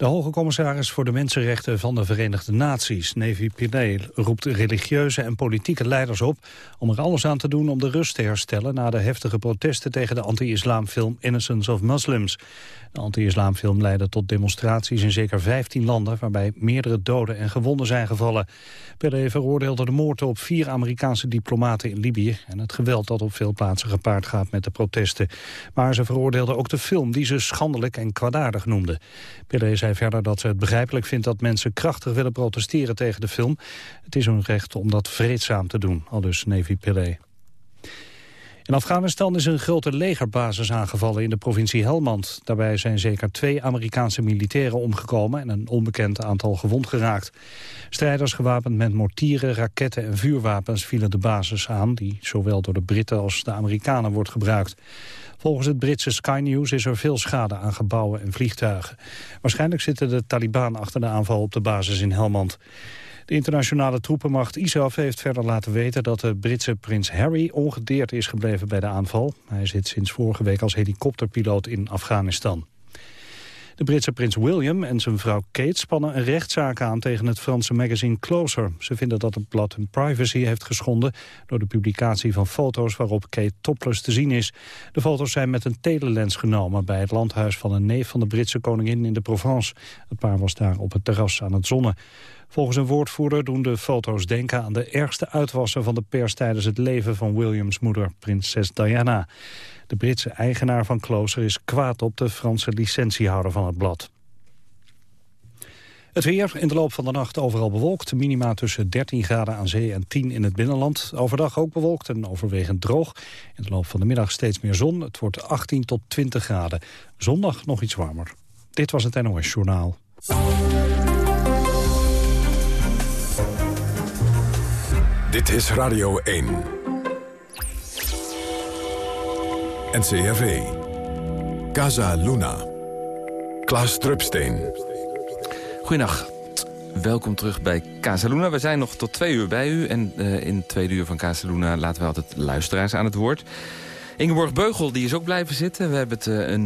De hoge commissaris voor de Mensenrechten van de Verenigde Naties, Nevi Pillay, roept religieuze en politieke leiders op om er alles aan te doen om de rust te herstellen na de heftige protesten tegen de anti-islamfilm Innocence of Muslims. De anti-islamfilm leidde tot demonstraties in zeker 15 landen... waarbij meerdere doden en gewonden zijn gevallen. Pillay veroordeelde de moorden op vier Amerikaanse diplomaten in Libië... en het geweld dat op veel plaatsen gepaard gaat met de protesten. Maar ze veroordeelde ook de film die ze schandelijk en kwaadaardig noemde. Pillay zei verder dat ze het begrijpelijk vindt dat mensen krachtig willen protesteren tegen de film. Het is hun recht om dat vreedzaam te doen, al dus Navy Pillay. In Afghanistan is een grote legerbasis aangevallen in de provincie Helmand. Daarbij zijn zeker twee Amerikaanse militairen omgekomen en een onbekend aantal gewond geraakt. Strijders gewapend met mortieren, raketten en vuurwapens vielen de basis aan... die zowel door de Britten als de Amerikanen wordt gebruikt. Volgens het Britse Sky News is er veel schade aan gebouwen en vliegtuigen. Waarschijnlijk zitten de Taliban achter de aanval op de basis in Helmand. De internationale troepenmacht ISAF heeft verder laten weten dat de Britse prins Harry ongedeerd is gebleven bij de aanval. Hij zit sinds vorige week als helikopterpiloot in Afghanistan. De Britse prins William en zijn vrouw Kate spannen een rechtszaak aan tegen het Franse magazine Closer. Ze vinden dat het blad hun privacy heeft geschonden door de publicatie van foto's waarop Kate topless te zien is. De foto's zijn met een telelens genomen bij het landhuis van een neef van de Britse koningin in de Provence. Het paar was daar op het terras aan het zonnen. Volgens een woordvoerder doen de foto's denken aan de ergste uitwassen van de pers tijdens het leven van Williams moeder, prinses Diana. De Britse eigenaar van Closer is kwaad op de Franse licentiehouder van het blad. Het weer in de loop van de nacht overal bewolkt. Minima tussen 13 graden aan zee en 10 in het binnenland. Overdag ook bewolkt en overwegend droog. In de loop van de middag steeds meer zon. Het wordt 18 tot 20 graden. Zondag nog iets warmer. Dit was het NOS Journaal. Dit is Radio 1. NCRV. Casa Luna. Klaas Drupsteen. Goedendag. Welkom terug bij Casaluna. We zijn nog tot twee uur bij u. En uh, in twee uur van Casaluna laten we altijd luisteraars aan het woord. Ingeborg Beugel die is ook blijven zitten. We hebben het uh, een,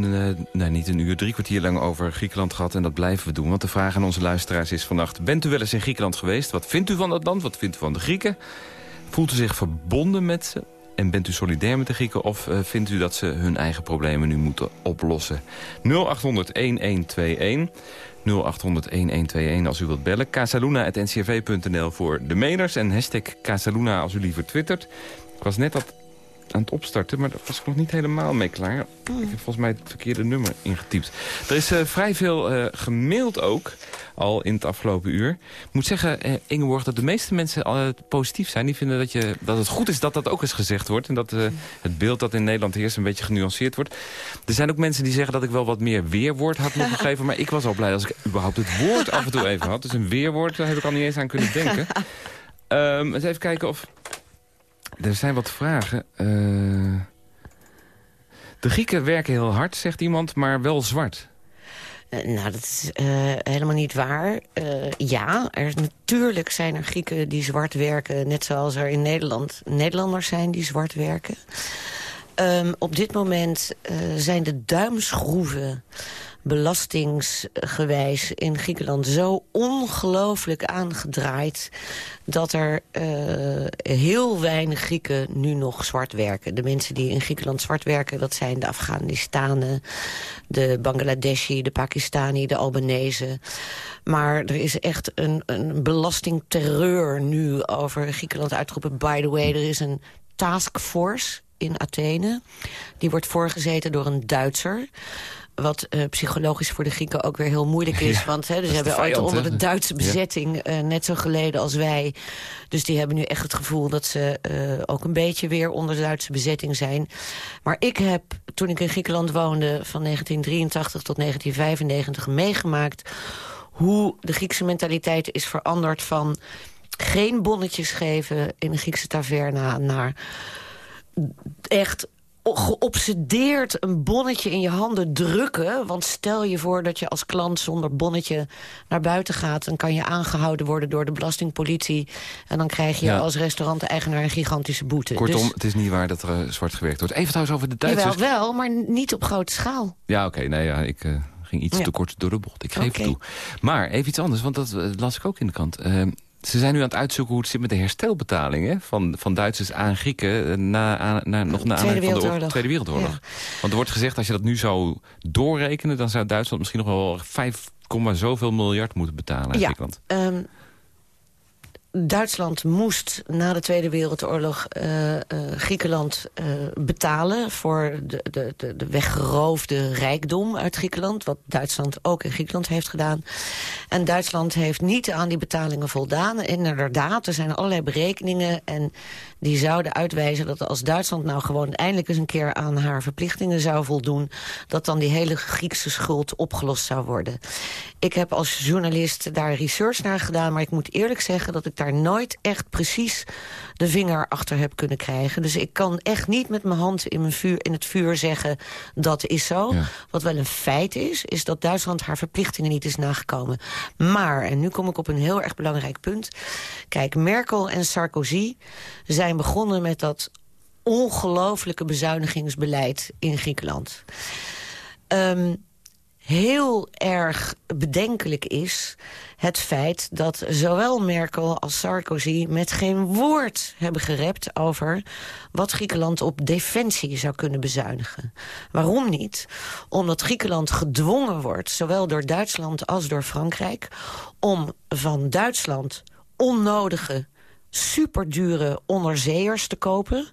nee, niet een uur, drie kwartier lang over Griekenland gehad. En dat blijven we doen. Want de vraag aan onze luisteraars is vannacht... bent u wel eens in Griekenland geweest? Wat vindt u van dat land? Wat vindt u van de Grieken? Voelt u zich verbonden met ze? En bent u solidair met de Grieken of uh, vindt u dat ze hun eigen problemen nu moeten oplossen? 0800-1121. 0800-1121 als u wilt bellen. Casaluna.ncrv.nl voor de meners. En hashtag Casaluna als u liever twittert. Ik was net dat aan het opstarten, maar daar was ik nog niet helemaal mee klaar. Ik heb volgens mij het verkeerde nummer ingetypt. Er is uh, vrij veel uh, gemaild ook, al in het afgelopen uur. Ik moet zeggen, uh, Ingeborg, dat de meeste mensen al positief zijn. Die vinden dat, je, dat het goed is dat dat ook eens gezegd wordt. En dat het beeld dat in Nederland heerst een beetje genuanceerd wordt. Er zijn ook mensen die zeggen dat ik wel wat meer weerwoord had moeten geven. Maar ik was al blij als ik überhaupt het woord af en toe even had. Dus een weerwoord, daar heb ik al niet eens aan kunnen denken. Um, eens even kijken of er zijn wat vragen. Uh... De Grieken werken heel hard, zegt iemand, maar wel zwart. Uh, nou, dat is uh, helemaal niet waar. ja, er, natuurlijk zijn er Grieken die zwart werken... net zoals er in Nederland Nederlanders zijn die zwart werken. Um, op dit moment zijn de duimschroeven belastingsgewijs in Griekenland zo ongelooflijk aangedraaid... dat er uh, heel weinig Grieken nu nog zwart werken. De mensen die in Griekenland zwart werken, dat zijn de Afghanistanen... de Bangladeshi, de Pakistani, de Albanese. Maar er is echt een, een belastingterreur nu over Griekenland uitgeroepen. By the way, er is een taskforce in Athene. Die wordt voorgezeten door een Duitser... Wat uh, psychologisch voor de Grieken ook weer heel moeilijk is. Ja, want hè, ze hebben ooit onder de Duitse bezetting ja. uh, net zo geleden als wij. Dus die hebben nu echt het gevoel dat ze uh, ook een beetje weer onder de Duitse bezetting zijn. Maar ik heb, toen ik in Griekenland woonde van 1983 tot 1995 meegemaakt... hoe de Griekse mentaliteit is veranderd van geen bonnetjes geven in een Griekse taverna... naar echt geobsedeerd een bonnetje in je handen drukken. Want stel je voor dat je als klant zonder bonnetje naar buiten gaat... dan kan je aangehouden worden door de belastingpolitie. En dan krijg je als restaurant-eigenaar een gigantische boete. Kortom, dus- het is niet waar dat er uh, zwart gewerkt wordt. Even trouwens over de Duitsers. Jawel, wel, maar niet op grote schaal. Ja, oké. nee, ja, ik... Uh ging iets te kort door de bocht. Ik geef het toe. Maar even iets anders, want dat uh, las ik ook in de krant. Ze zijn nu aan het uitzoeken hoe het zit met de herstelbetalingen... van, van Duitsers aan Grieken eh, na, na, nog na aanleiding van de Tweede Wereldoorlog. Want er wordt gezegd, als je dat nu zou doorrekenen... dan zou Duitsland misschien nog wel 5, zoveel miljard moeten betalen aan ja, Griekenland. Um, Duitsland moest na de Tweede Wereldoorlog uh, uh, Griekenland uh, betalen... voor de, de, de, de weggeroofde rijkdom uit Griekenland... wat Duitsland ook in Griekenland heeft gedaan. En Duitsland heeft niet aan die betalingen voldaan. Inderdaad, er zijn allerlei berekeningen... en die zouden uitwijzen dat als Duitsland nou gewoon eindelijk eens een keer aan haar verplichtingen zou voldoen, dat dan die hele Griekse schuld opgelost zou worden. Ik heb als journalist daar research naar gedaan, maar ik moet eerlijk zeggen dat ik daar nooit echt precies de vinger achter heb kunnen krijgen. Dus ik kan echt niet met mijn hand in, mijn vuur, in het vuur zeggen dat is zo. Wat wel een feit is, is dat Duitsland haar verplichtingen niet is nagekomen. Maar, en nu kom ik op een heel erg belangrijk punt. Kijk, Merkel en Sarkozy zijn begonnen met dat ongelooflijke bezuinigingsbeleid in Griekenland. Um, heel erg bedenkelijk is het feit dat zowel Merkel als Sarkozy met geen woord hebben gerept over wat Griekenland op defensie zou kunnen bezuinigen. Waarom niet? Omdat Griekenland gedwongen wordt, zowel door Duitsland als door Frankrijk, om van Duitsland onnodige superdure onderzeeërs te kopen...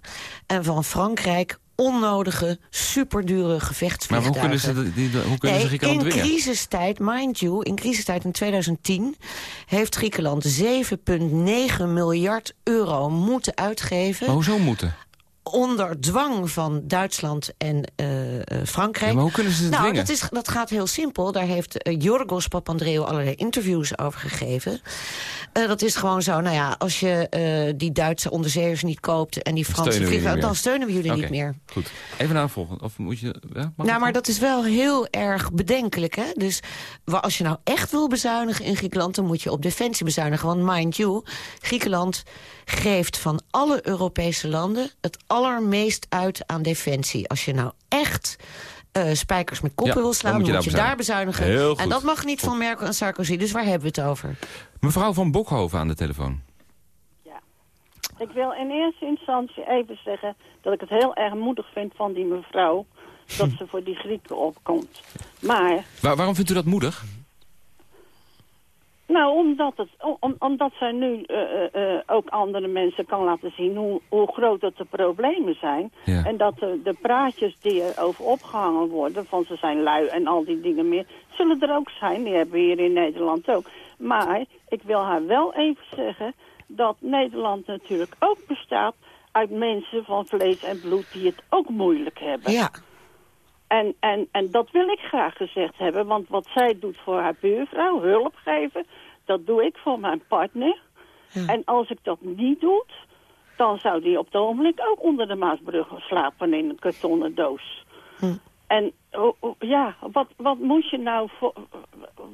en van Frankrijk onnodige, superdure gevechtsvliegtuigen. Maar hoe kunnen ze, die, hoe kunnen nee, ze Griekenland in crisistijd, mind you, in crisistijd in 2010... heeft Griekenland 7,9 miljard euro moeten uitgeven... Maar hoezo moeten? Onder dwang van Duitsland en uh, Frankrijk. maar hoe kunnen ze het nou, dwingen? Dat, is, dat gaat heel simpel. Daar heeft uh, Jorgos Papandreou allerlei interviews over gegeven. Uh, dat is gewoon zo, nou ja, als je die Duitse onderzeeërs niet koopt... en die Franse vliegtuigen, dan steunen we jullie okay, niet meer. Goed. Even naar volgende. Of moet je... Ja, nou, maar dat is wel heel erg bedenkelijk, hè? Dus als je nou echt wil bezuinigen in Griekenland... dan moet je op defensie bezuinigen. Want mind you, Griekenland geeft van alle Europese landen... het allermeest uit aan defensie. Als je nou echt uh, spijkers met koppen wil slaan, dan moet je, moet je daar bezuinigen. En dat mag niet van Merkel en Sarkozy. Dus waar hebben we het over? Mevrouw van Bokhoven aan de telefoon. Ja. Ik wil in eerste instantie even zeggen dat ik het heel erg moedig vind van die mevrouw... dat ze voor die Grieken opkomt. Maar... Waar, waarom vindt u dat moedig? Nou, omdat, het, om, omdat zij nu uh, uh, ook andere mensen kan laten zien hoe, hoe groot dat de problemen zijn. Ja. En dat de, de praatjes die er over opgehangen worden, van ze zijn lui en al die dingen meer, zullen er ook zijn. Die hebben we hier in Nederland ook. Maar ik wil haar wel even zeggen dat Nederland natuurlijk ook bestaat uit mensen van vlees en bloed die het ook moeilijk hebben. Ja. En, en, en dat wil ik graag gezegd hebben, want wat zij doet voor haar buurvrouw, hulp geven, dat doe ik voor mijn partner. Ja. En als ik dat niet doe, dan zou die op het ogenblik ook onder de Maasbrug slapen in een kartonnen doos. Hm. En ja, wat, wat moet je nou voor,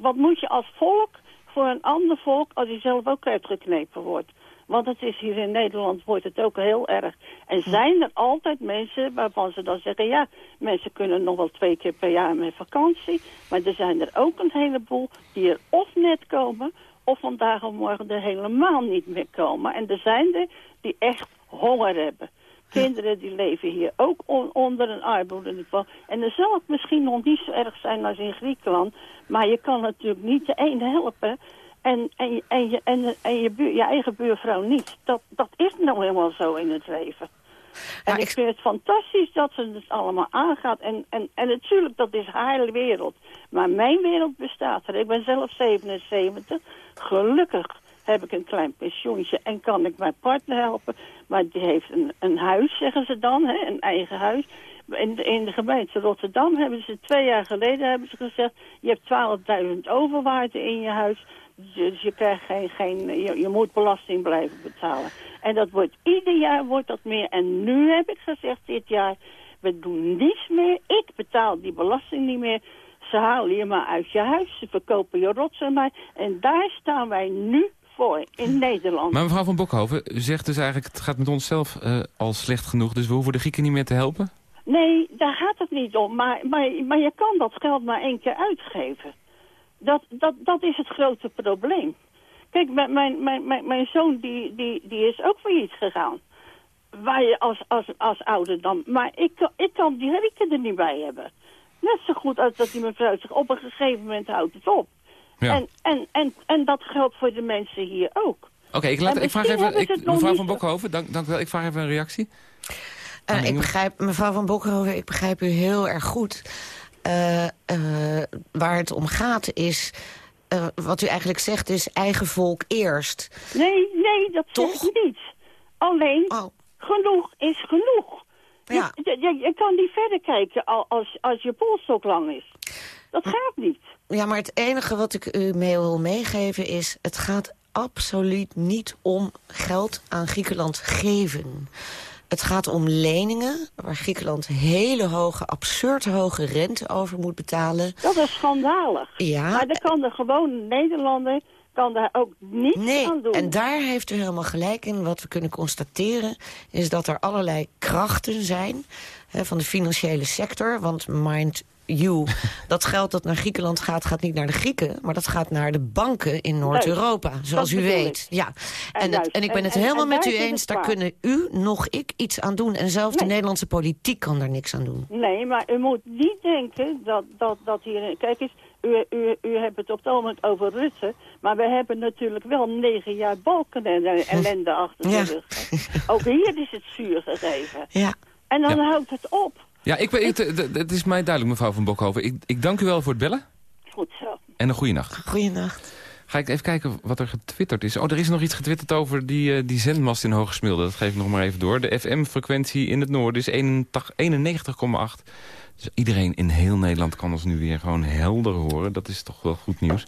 wat moet je als volk voor een ander volk als je zelf ook uitgeknepen wordt? Want het is hier in Nederland wordt het ook heel erg. En zijn er altijd mensen waarvan ze dan zeggen... ja, mensen kunnen nog wel twee keer per jaar met vakantie. Maar er zijn er ook een heleboel die er of net komen... of vandaag of morgen er helemaal niet meer komen. En er zijn er die echt honger hebben. Kinderen die leven hier ook on onder een armoedeniveau. En er zal het misschien nog niet zo erg zijn als in Griekenland. Maar je kan natuurlijk niet de een helpen en, en, en, je, en, en je, buur, je eigen buurvrouw niet. Dat, dat is nou helemaal zo in het leven. En ik vind het fantastisch dat ze het allemaal aangaat. En, en, en natuurlijk, dat is haar wereld. Maar mijn wereld bestaat er. Ik ben zelf 77. Gelukkig heb ik een klein pensioentje en kan ik mijn partner helpen. Maar die heeft een, een huis, zeggen ze dan, hè, een eigen huis. In de, in de gemeente Rotterdam hebben ze twee jaar geleden hebben ze gezegd... je hebt 12.000 overwaarden in je huis dus je, krijgt geen, geen je, je, moet belasting blijven betalen. En dat wordt ieder jaar wordt dat meer. En nu heb ik gezegd dit jaar, we doen niets meer. Ik betaal die belasting niet meer. Ze halen je maar uit je huis, ze verkopen je rotzooi maar. En daar staan wij nu voor, in Nederland. Maar mevrouw van Bokhoven, u zegt dus eigenlijk... het gaat met ons zelf uh, al slecht genoeg, dus we hoeven de Grieken niet meer te helpen? Nee, daar gaat het niet om. Maar, maar, maar je kan dat geld maar één keer uitgeven. Dat, dat, dat is het grote probleem. Kijk, mijn, mijn, mijn, mijn zoon die, die, die is ook failliet gegaan. Waar je als, als, als ouder dan... Maar ik, ik kan die rieken er niet bij hebben. Net zo goed als dat die mevrouw zich op een gegeven moment houdt het op. Ja. En, en, en, en dat geldt voor de mensen hier ook. Oké, ik, laat, ik vraag even... Ik, mevrouw van Bokhoven, dank, dank wel. Ik vraag even een reactie. Uh, ik begrijp, mevrouw van Bokhoven, ik begrijp u heel erg goed. Uh, uh, waar het om gaat is... wat u eigenlijk zegt is eigen volk eerst. Nee, nee, dat Toch? zeg ik niet. Alleen, oh. genoeg is genoeg. Ja. Je, je, je, kan niet verder kijken als, als je polstok lang is. Dat gaat niet. Ja, maar het enige wat ik u mee wil meegeven is... het gaat absoluut niet om geld aan Griekenland geven. Het gaat om leningen waar Griekenland hele hoge, absurd hoge rente over moet betalen. Dat is schandalig. Ja. Maar dan kan de gewone Nederlander kan daar ook niets nee, aan doen. en daar heeft u helemaal gelijk in. Wat we kunnen constateren is dat er allerlei krachten zijn... Hè, van de financiële sector. Want mind you, dat geld dat naar Griekenland gaat, gaat niet naar de Grieken... maar dat gaat naar de banken in Noord-Europa, zoals u weet. Ja. En, en, en, ik ben het helemaal met u eens, daar kunnen u nog ik iets aan doen. En zelfs de Nederlandse politiek kan daar niks aan doen. Nee, maar u moet niet denken dat, dat, dat hier... Kijk eens, u, u, u hebt het op het moment over Rutte... maar we hebben natuurlijk wel negen jaar balken en ellende achter de rug. Ook hier is het zuur gegeven. Ja. En dan houdt het op. Ja, ik, ik, het is mij duidelijk, mevrouw van Bokhoven. Ik, ik dank u wel voor het bellen. Goed zo. En een goede nacht. Goeienacht. Ga ik even kijken wat er getwitterd is. Oh, er is nog iets getwitterd over die, uh, die zendmast in Hogesmilde. Dat geef ik nog maar even door. De FM-frequentie in het noorden is 91,8. Dus iedereen in heel Nederland kan ons nu weer gewoon helder horen. Dat is toch wel goed nieuws.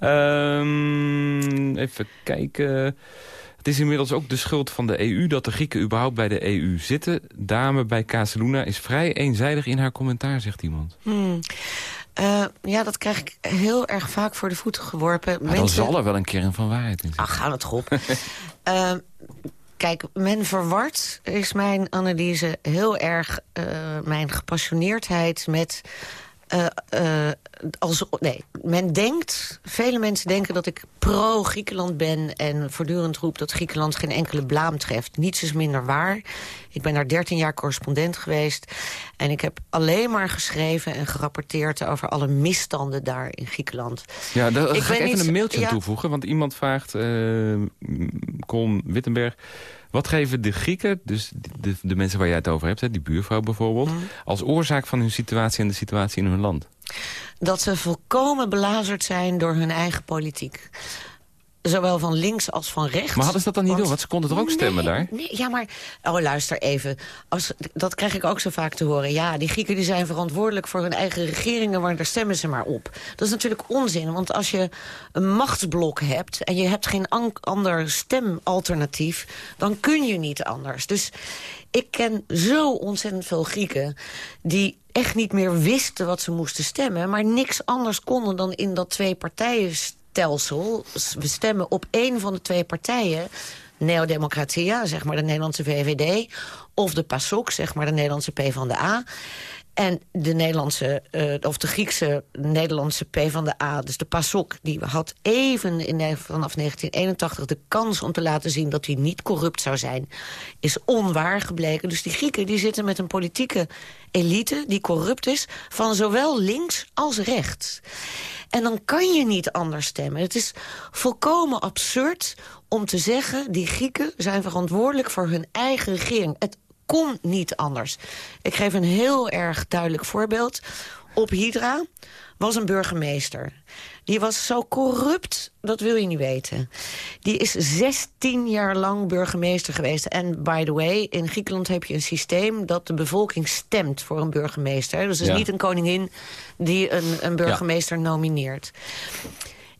Um, even kijken... Het is inmiddels ook de schuld van de EU dat de Grieken überhaupt bij de EU zitten. Dame bij Casaluna is vrij eenzijdig in haar commentaar, zegt iemand. Hmm. Uh, ja, dat krijg ik heel erg vaak voor de voeten geworpen. Maar Dan zal er wel een kern van waarheid in zitten. Ach, ga het op. uh, kijk, men verwart, is mijn analyse, heel erg uh, mijn gepassioneerdheid met uh, uh, als, nee, men denkt, vele mensen denken dat ik pro-Griekenland ben... en voortdurend roep dat Griekenland geen enkele blaam treft. Niets is minder waar. Ik ben daar 13 jaar correspondent geweest. En ik heb alleen maar geschreven en gerapporteerd... over alle misstanden daar in Griekenland. Ja, daar ga ik even een mailtje toevoegen. Want iemand vraagt, uh, Colin Wittenberg... Wat geven de Grieken, dus de, de mensen waar jij het over hebt... Hè, die buurvrouw bijvoorbeeld, mhm. als oorzaak van hun situatie... en de situatie in hun land? Dat ze volkomen belazerd zijn door hun eigen politiek zowel van links als van rechts. Maar hadden ze dat dan niet doen? Want ze konden er ook stemmen daar? Nee, ja, maar... Oh, luister even. Als, dat krijg ik ook zo vaak te horen. Ja, die Grieken die zijn verantwoordelijk voor hun eigen regeringen... maar daar stemmen ze maar op. Dat is natuurlijk onzin. Want als je een machtsblok hebt... en je hebt geen ander stemalternatief... dan kun je niet anders. Dus ik ken zo ontzettend veel Grieken... die echt niet meer wisten wat ze moesten stemmen... maar niks anders konden dan in dat twee partijen We stemmen op één van de twee partijen. Neodemocratia, zeg maar de Nederlandse VVD... of de PASOK, zeg maar de Nederlandse PvdA. En de Nederlandse, uh, of de Griekse Nederlandse PvdA, dus de PASOK... die had even vanaf 1981 de kans om te laten zien... dat hij niet corrupt zou zijn, is onwaar gebleken. Dus die Grieken die zitten met een politieke elite die corrupt is... van zowel links als rechts. En dan kan je niet anders stemmen. Het is volkomen absurd om te zeggen... die Grieken zijn verantwoordelijk voor hun eigen regering. Het kon niet anders. Ik geef een heel erg duidelijk voorbeeld. Op Hydra was een burgemeester. Die was zo corrupt, dat wil je niet weten. Die is 16 jaar lang burgemeester geweest. En by the way, in Griekenland heb je een systeem... dat de bevolking stemt voor een burgemeester. Dus het is niet een koningin die een, een burgemeester nomineert.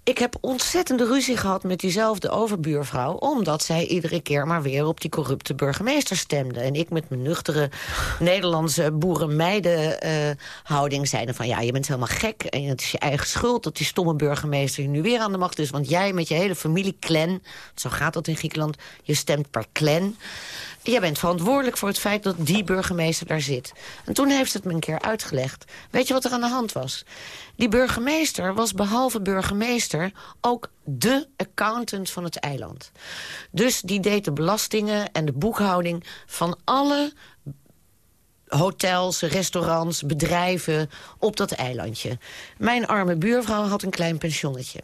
Ik heb ontzettende ruzie gehad met diezelfde overbuurvrouw... omdat zij iedere keer maar weer op die corrupte burgemeester stemde. En ik met mijn nuchtere Nederlandse boerenmeiden-houding uh, zeiden van... ja, je bent helemaal gek en het is je eigen schuld... dat die stomme burgemeester nu weer aan de macht is. Want jij met je hele familie clan, zo gaat dat in Griekenland... je stemt per clan... Jij bent verantwoordelijk voor het feit dat die burgemeester daar zit. En toen heeft het me een keer uitgelegd. Weet je wat er aan de hand was? Die burgemeester was behalve burgemeester ook de accountant van het eiland. Dus die deed de belastingen en de boekhouding van alle hotels, restaurants, bedrijven op dat eilandje. Mijn arme buurvrouw had een klein pensionnetje.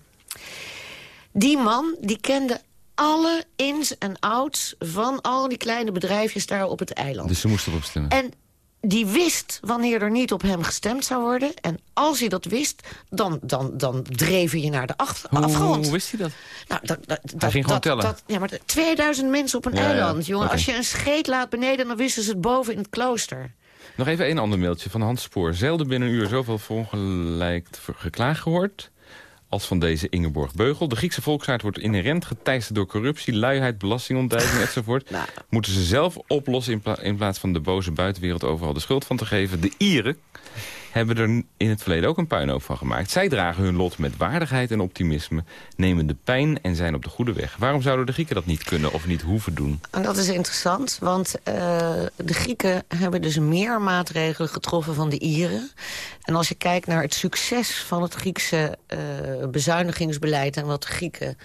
Die man die kende alle ins en outs van al die kleine bedrijfjes daar op het eiland. Dus ze moesten erop stemmen? En die wist wanneer er niet op hem gestemd zou worden. En als hij dat wist, dan, dan, dan dreven je naar de afgrond. Hoe wist hij dat? Nou, dat, dat, hij ging gewoon tellen? ja, maar 2000 mensen op een eiland, jongen. Als je een scheet laat beneden, dan wisten ze het boven in het klooster. Nog even een ander mailtje van Hans Spoor. Zelden binnen een uur zoveel verongelijkt geklaagd gehoord als van deze Ingeborg Beugel. De Griekse volksaard wordt inherent geteisterd door corruptie, luiheid, belastingontduiking enzovoort. nou. Moeten ze zelf oplossen in, in, plaats van de boze buitenwereld overal de schuld van te geven. De Ieren hebben er in het verleden ook een puinhoop van gemaakt. Zij dragen hun lot met waardigheid en optimisme, nemen de pijn en zijn op de goede weg. Waarom zouden de Grieken dat niet kunnen of niet hoeven doen? En dat is interessant, want uh, de Grieken hebben dus meer maatregelen getroffen van de Ieren. En als je kijkt naar het succes van het Griekse uh, bezuinigingsbeleid en wat de Grieken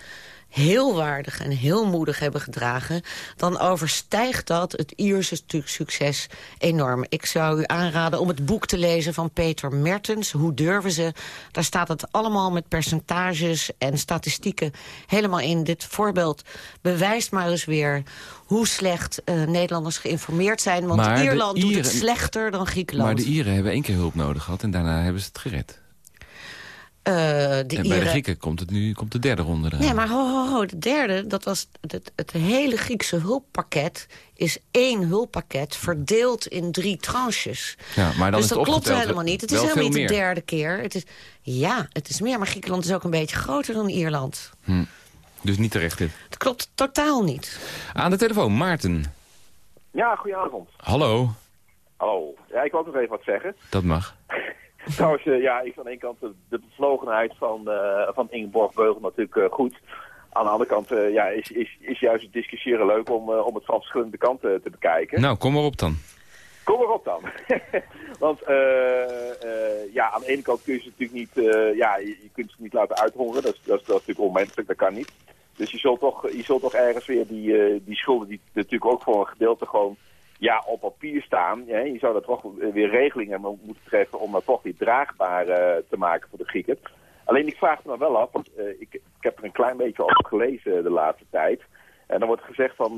heel waardig en heel moedig hebben gedragen... dan overstijgt dat het Ierse succes enorm. Ik zou u aanraden om het boek te lezen van Peter Mertens. Hoe durven ze? Daar staat het allemaal met percentages en statistieken helemaal in. Dit voorbeeld bewijst maar eens weer hoe slecht uh, Nederlanders geïnformeerd zijn. Want Ierland doet het slechter dan Griekenland. Maar de Ieren hebben één keer hulp nodig gehad en daarna hebben ze het gered. Uh, de en bij de Grieken komt het nu komt de derde ronde eraan. Nee, maar ho, ho, ho. De derde, dat was het, het hele Griekse hulppakket... is één hulppakket verdeeld in drie tranches. Ja, maar dan dus is dat klopt helemaal niet. Het is helemaal niet de derde keer. Het is, ja, het is meer, maar Griekenland is ook een beetje groter dan Ierland. Hm. Dus niet terecht dit? Het klopt totaal niet. Aan de telefoon, Maarten. Ja, goedenavond. Hallo. Hallo. Ja, ik wil ook nog even wat zeggen. Dat mag. Trouwens, uh, ja, ik aan de ene kant de, de bevlogenheid van, uh, van Ingeborg Beugel natuurlijk goed. Aan de andere kant ja, is, is, is juist het discussiëren leuk om, om het van verschillende kanten te bekijken. Nou, kom maar op dan. Kom maar op dan. Want ja, aan de ene kant kun je ze natuurlijk niet, ja, je, je, kunt ze niet laten uithongeren. Dat is, dat, is, dat is natuurlijk onmenselijk, dat kan niet. Dus je zult toch, je zult toch ergens weer die, die schulden, die natuurlijk ook voor een gedeelte gewoon ja, op papier staan. Je zou daar toch weer regelingen moeten treffen om dat toch weer draagbaar uh, te maken voor de Grieken. Alleen ik vraag me wel af, want uh, ik, ik, heb er een klein beetje over gelezen de laatste tijd. En dan wordt gezegd van uh,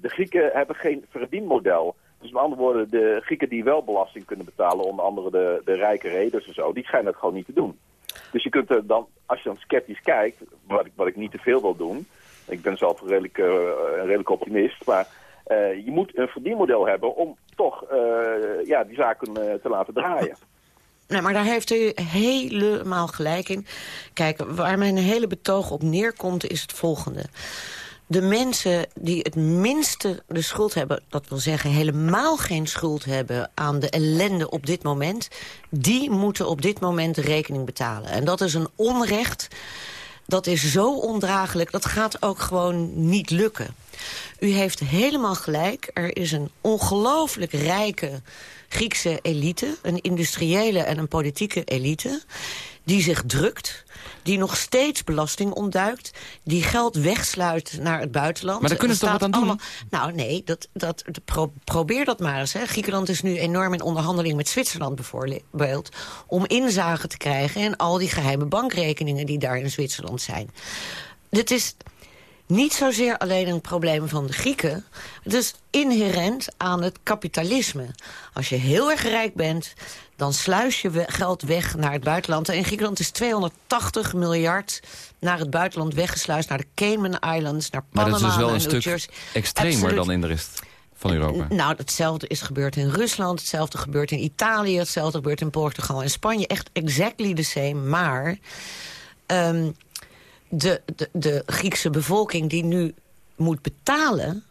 de Grieken hebben geen verdienmodel. Dus met andere woorden, de Grieken die wel belasting kunnen betalen, onder andere de, de rijke reders en zo, die schijnen het gewoon niet te doen. Dus je kunt er dan, als je dan sceptisch kijkt, wat ik, wat ik niet te veel wil doen, ik ben zelf redelijk, een redelijk optimist, maar uh, je moet een verdienmodel hebben om toch uh, ja, die zaken uh, te laten draaien. Nee, maar daar heeft u helemaal gelijk in. Kijk, waar mijn hele betoog op neerkomt is het volgende. De mensen die het minste de schuld hebben... dat wil zeggen helemaal geen schuld hebben aan de ellende op dit moment... die moeten op dit moment de rekening betalen. En dat is een onrecht dat is zo ondraaglijk, dat gaat ook gewoon niet lukken. U heeft helemaal gelijk. Er is een ongelooflijk rijke Griekse elite, een industriële en een politieke elite, die zich drukt, die nog steeds belasting ontduikt... die geld wegsluit naar het buitenland. Maar daar kunnen ze toch wat aan doen? Nou nee, dat, dat, probeer dat maar eens. Hè. Griekenland is nu enorm in onderhandeling met Zwitserland bijvoorbeeld... om inzage te krijgen in al die geheime bankrekeningen... die daar in Zwitserland zijn. Dit is niet zozeer alleen een probleem van de Grieken. Het is inherent aan het kapitalisme. Als je heel erg rijk bent, dan sluis je geld weg naar het buitenland. En in Griekenland is 280 miljard naar het buitenland weggesluist... naar de Cayman Islands, naar Panama, maar dat is dus wel een stuk Jersey. extremer dan in de rest van Europa. Nou, hetzelfde is gebeurd in Rusland, hetzelfde gebeurt in Italië... hetzelfde gebeurt in Portugal en Spanje. Echt exactly the same, maar... Um, de, de, de Griekse bevolking die nu moet betalen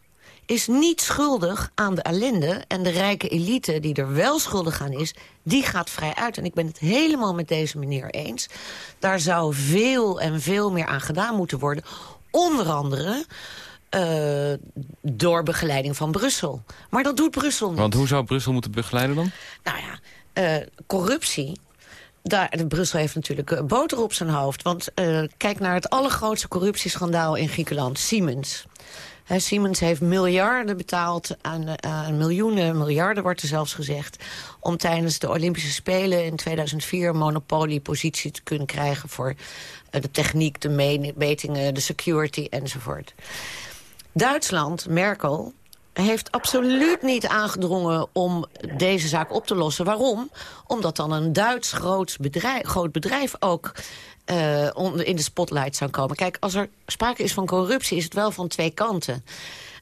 is niet schuldig aan de ellende. En de rijke elite die er wel schuldig aan is, die gaat vrij uit. En ik ben het helemaal met deze meneer eens. Daar zou veel en veel meer aan gedaan moeten worden. Onder andere uh, door begeleiding van Brussel. Maar dat doet Brussel niet. Want hoe zou Brussel moeten begeleiden dan? Nou ja, uh, corruptie daar, Brussel heeft natuurlijk uh, boter op zijn hoofd. Want uh, kijk naar het allergrootste corruptieschandaal in Griekenland, Siemens. Siemens heeft miljarden betaald, aan, aan, miljoenen, miljarden wordt er zelfs gezegd... om tijdens de Olympische Spelen in 2004 een monopoliepositie te kunnen krijgen... voor de techniek, de metingen, de security enzovoort. Duitsland, Merkel, heeft absoluut niet aangedrongen om deze zaak op te lossen. Waarom? Omdat dan een Duits groot bedrijf, groot bedrijf ook uh, in de spotlight zou komen. Kijk, als er sprake is van corruptie is het wel van twee kanten.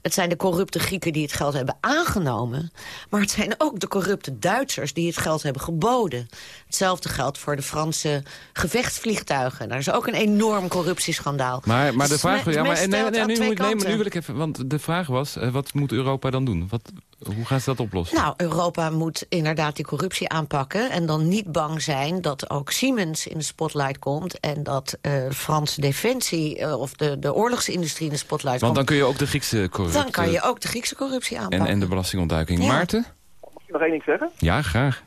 Het zijn de corrupte Grieken die het geld hebben aangenomen. Maar het zijn ook de corrupte Duitsers die het geld hebben geboden. Hetzelfde geldt voor de Franse gevechtsvliegtuigen. Daar is ook een enorm corruptieschandaal. Maar, maar de vraag... Ja, maar, nee, nee, nu, moet, nee, nu wil ik even... Want de vraag was, uh, wat moet Europa dan doen? Wat, hoe gaan ze dat oplossen? Nou, Europa moet inderdaad die corruptie aanpakken... en dan niet bang zijn dat ook Siemens in de spotlight komt... en dat uh, Franse defensie uh, of de, de oorlogsindustrie in de spotlight Want komt. dan kun je ook de Griekse corruptie... Dan kan je ook de Griekse corruptie aanpakken. En, en de belastingontduiking. Ja. Maarten? Mag ik nog één ding zeggen? Ja, graag.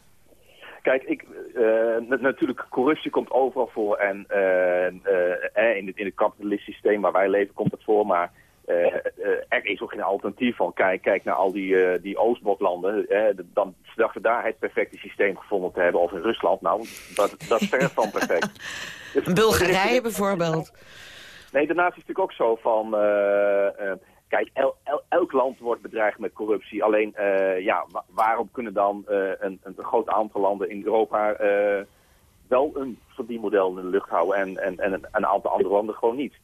Kijk, ik, uh, natuurlijk, corruptie komt overal voor. En uh, in, het, in het kapitalistisch systeem waar wij leven komt het voor. Maar er is ook geen alternatief van. Kijk, kijk naar al die, die Oostbloklanden. dan ze dachten daar het perfecte systeem gevonden te hebben. Of in Rusland. Nou, dat, dat is ver van perfect. Dus, Bulgarije bijvoorbeeld. Nee, daarnaast is het natuurlijk ook zo van... Kijk, el, el, elk land wordt bedreigd met corruptie. Alleen, uh, ja, waarom kunnen dan uh, een, een groot aantal landen in Europa uh, wel een verdienmodel in de lucht houden en, en, en een aantal andere landen gewoon niet?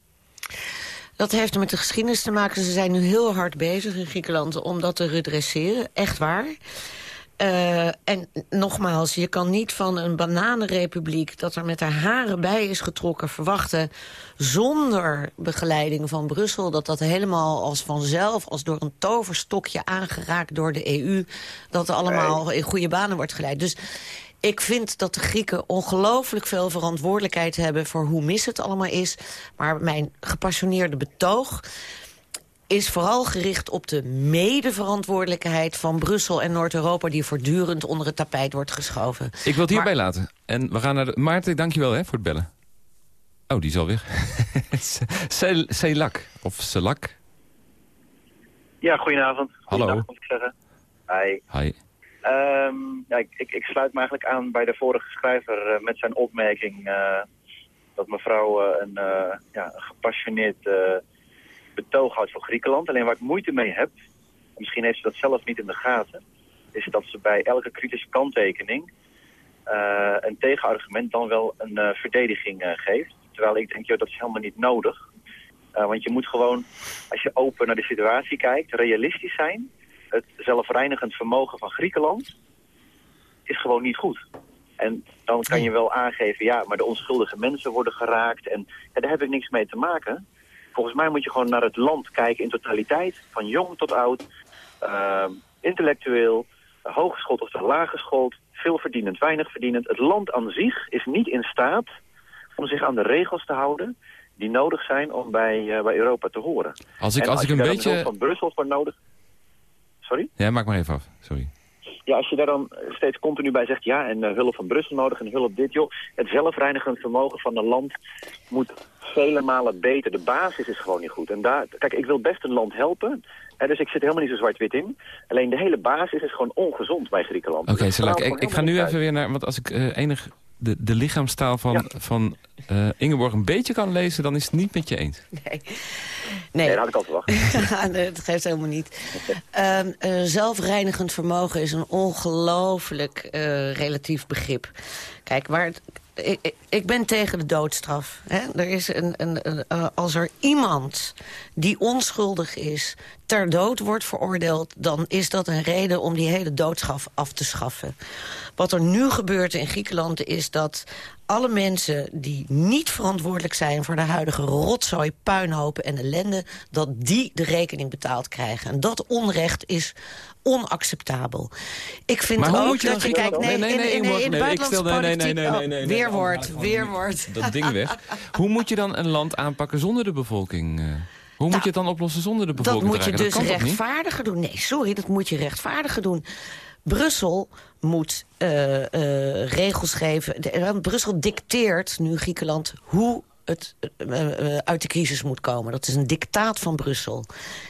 Dat heeft er met de geschiedenis te maken. Ze zijn nu heel hard bezig in Griekenland om dat te redresseren. Echt waar. Uh, en nogmaals, je kan niet van een bananenrepubliek... dat er met haar haren bij is getrokken verwachten... zonder begeleiding van Brussel... dat dat helemaal als vanzelf, als door een toverstokje aangeraakt door de EU... dat er allemaal in goede banen wordt geleid. Dus ik vind dat de Grieken ongelooflijk veel verantwoordelijkheid hebben... voor hoe mis het allemaal is. Maar mijn gepassioneerde betoog is vooral gericht op de medeverantwoordelijkheid van Brussel en Noord-Europa... die voortdurend onder het tapijt wordt geschoven. Ik wil het hierbij maar... laten. En we gaan naar de... Maarten, dankjewel hè, voor het bellen. Oh, die is al weg. Celak, of Selak. Ja, goedenavond. Hallo. Goedendag, moet ik zeggen. Hi. Hi. Um, ik, ik, sluit me eigenlijk aan bij de vorige schrijver uh, met zijn opmerking... Uh, dat mevrouw uh, een, ja, gepassioneerd betoog houdt voor Griekenland. Alleen waar ik moeite mee heb, misschien heeft ze dat zelf niet in de gaten... is dat ze bij elke kritische kanttekening een tegenargument dan wel een verdediging geeft. Terwijl ik denk, joh, dat is helemaal niet nodig. want je moet gewoon, als je open naar de situatie kijkt, realistisch zijn. Het zelfreinigend vermogen van Griekenland is gewoon niet goed. En dan kan je wel aangeven, ja, maar de onschuldige mensen worden geraakt. En ja, daar heb ik niks mee te maken. Volgens mij moet je gewoon naar het land kijken in totaliteit. Van jong tot oud, uh, intellectueel, hooggeschoold of laaggeschoold, veel verdienend, weinig verdienend. Het land aan zich is niet in staat om zich aan de regels te houden die nodig zijn om bij, uh, bij Europa te horen. Als ik, als, als ik een beetje... van Brussel voor nodig... Sorry? Ja, maak maar even af. Sorry. Ja, als je daar dan steeds continu bij zegt... ja, en uh, hulp van Brussel nodig en hulp dit, joh. Het zelfreinigend vermogen van een land moet vele malen beter. De basis is gewoon niet goed. En daar, kijk, ik wil best een land helpen. Hè, dus ik zit helemaal niet zo zwart-wit in. Alleen de hele basis is gewoon ongezond bij Griekenland. Oké, okay, ik, ik ga nu even weer naar... Want als ik uh, enig de, de lichaamstaal van, ja. van uh, Ingeborg een beetje kan lezen... dan is het niet met je eens. Nee, nee. dat had ik al verwacht. nee, dat geeft helemaal niet. Um, uh, zelfreinigend vermogen is een ongelooflijk uh, relatief begrip. Kijk, waar het, ik, ik ben tegen de doodstraf. Hè? Er is een, een, een uh, als er iemand die onschuldig is ter dood wordt veroordeeld... dan is dat een reden om die hele doodstraf af te schaffen. Wat er nu gebeurt in Griekenland is dat alle mensen die niet verantwoordelijk zijn... voor de huidige rotzooi, puinhopen en ellende... dat die de rekening betaald krijgen. En dat onrecht is onacceptabel. Ik vind maar ook dat je kijkt... Nee, nee, nee, in, in, in, buitenlandse nee, nee, Weerwoord, weerwoord. Dat ding weg. Hoe moet je dan een land aanpakken zonder de bevolking... Uh... Hoe moet je het dan oplossen zonder de bevolking? Dat moet je dus rechtvaardiger doen. Nee, sorry, dat moet je rechtvaardiger doen. Brussel moet uh, uh, regels geven. De, Brussel dicteert nu Griekenland hoe het uh, uit de crisis moet komen. Dat is een dictaat van Brussel.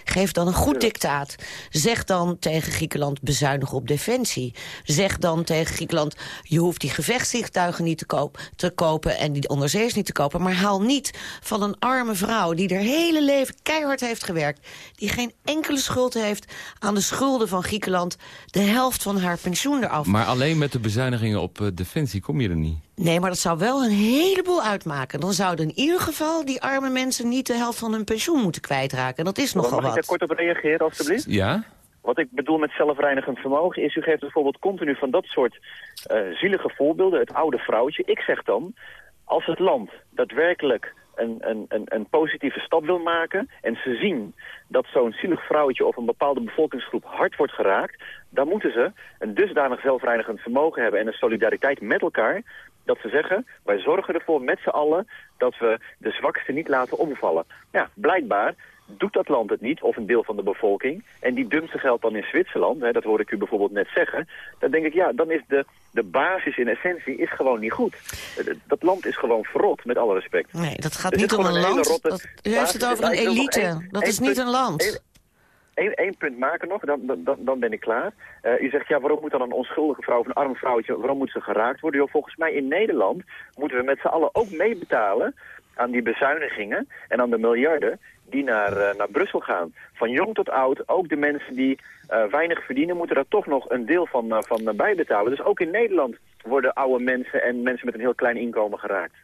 Geef dan een goed dictaat. Zeg dan tegen Griekenland bezuinig op defensie. Zeg dan tegen Griekenland... je hoeft die gevechtsvliegtuigen niet te, koop, te kopen... en die onderzees niet te kopen. Maar haal niet van een arme vrouw... die haar hele leven keihard heeft gewerkt... die geen enkele schuld heeft aan de schulden van Griekenland... de helft van haar pensioen eraf. Maar alleen met de bezuinigingen op defensie kom je er niet. Nee, maar dat zou wel een heleboel uitmaken. Dan zouden in ieder geval die arme mensen niet de helft van hun pensioen moeten kwijtraken. Dat is nogal wat. Mag ik daar kort op reageren, alstublieft? Ja? Wat ik bedoel met zelfreinigend vermogen is... u geeft bijvoorbeeld continu van dat soort uh, zielige voorbeelden, het oude vrouwtje. Ik zeg dan, als het land daadwerkelijk een, positieve stap wil maken... en ze zien dat zo'n zielig vrouwtje of een bepaalde bevolkingsgroep hard wordt geraakt... dan moeten ze een dusdanig zelfreinigend vermogen hebben... en een solidariteit met elkaar dat ze zeggen, wij zorgen ervoor met z'n allen dat we de zwakste niet laten omvallen. Ja, blijkbaar doet dat land het niet, of een deel van de bevolking, en die dumpt zijn geld dan in Zwitserland, hè, dat hoorde ik u bijvoorbeeld net zeggen, dan denk ik, ja, dan is de, de basis in essentie is gewoon niet goed. Dat land is gewoon verrot, met alle respect. Nee, dat gaat niet om een, land, dat, u heeft het over een elite, dat is niet een land. Eén punt maken nog, dan, dan, dan ben ik klaar. Uh, u zegt, ja, waarom moet dan een onschuldige vrouw of een arm vrouwtje, waarom moet ze geraakt worden? Volgens mij in Nederland moeten we met z'n allen ook meebetalen aan die bezuinigingen en aan de miljarden die naar, uh, naar Brussel gaan. Van jong tot oud, ook de mensen die uh, weinig verdienen, moeten daar toch nog een deel van, uh, van bijbetalen. Dus ook in Nederland worden oude mensen en mensen met een heel klein inkomen geraakt.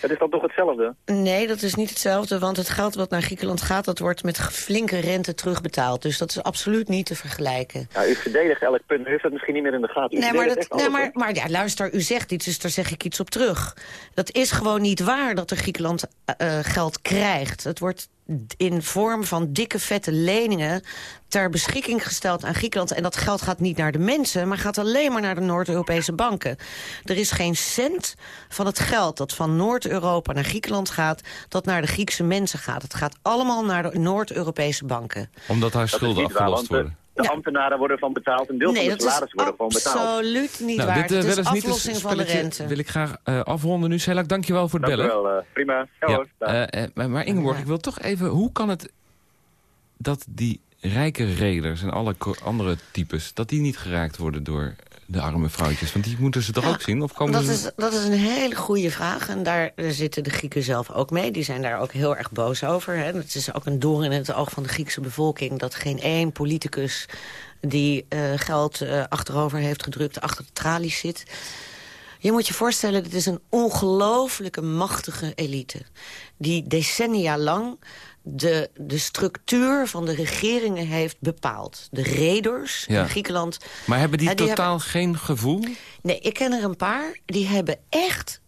Het is dan toch hetzelfde? Nee, dat is niet hetzelfde, want het geld wat naar Griekenland gaat... dat wordt met flinke rente terugbetaald. Dus dat is absoluut niet te vergelijken. Ja, u verdedigt elk punt, u heeft dat misschien niet meer in de gaten. nee, maar, dat, nee, maar, maar ja, luister, u zegt iets, dus daar zeg ik iets op terug. Dat is gewoon niet waar dat er Griekenland uh, geld krijgt. Het wordt in vorm van dikke vette leningen ter beschikking gesteld aan Griekenland. En dat geld gaat niet naar de mensen, maar gaat alleen maar naar de Noord-Europese banken. Er is geen cent van het geld dat van Noord-Europa naar Griekenland gaat... dat naar de Griekse mensen gaat. Het gaat allemaal naar de Noord-Europese banken. Omdat haar schulden afgelost worden. De ambtenaren worden van betaald, een deel nee, van de salaris worden van betaald. absoluut niet nou, waar. Dit, uh, het is aflossing van de rente. wil ik graag uh, afronden nu. Selak, dankjewel voor het dank bellen. Wel, uh, prima. Ja, ja. Hoor, maar Ingeborg, ik wil toch even... Hoe kan het dat die rijke reders en alle andere types... dat die niet geraakt worden door de arme vrouwtjes? Want die moeten ze toch ook zien? Of komen dat, ze... is, dat is een hele goede vraag. En daar zitten de Grieken zelf ook mee. Die zijn daar ook heel erg boos over. Hè. Het is ook een doorn in het oog van de Griekse bevolking... dat geen één politicus die uh, geld uh, achterover heeft gedrukt... achter de tralies zit... Je moet je voorstellen, dit is een ongelooflijke machtige elite... die decennia lang de, de structuur van de regeringen heeft bepaald. De reders in Griekenland... Maar hebben die totaal geen gevoel? Nee, ik ken er een paar. Die hebben echt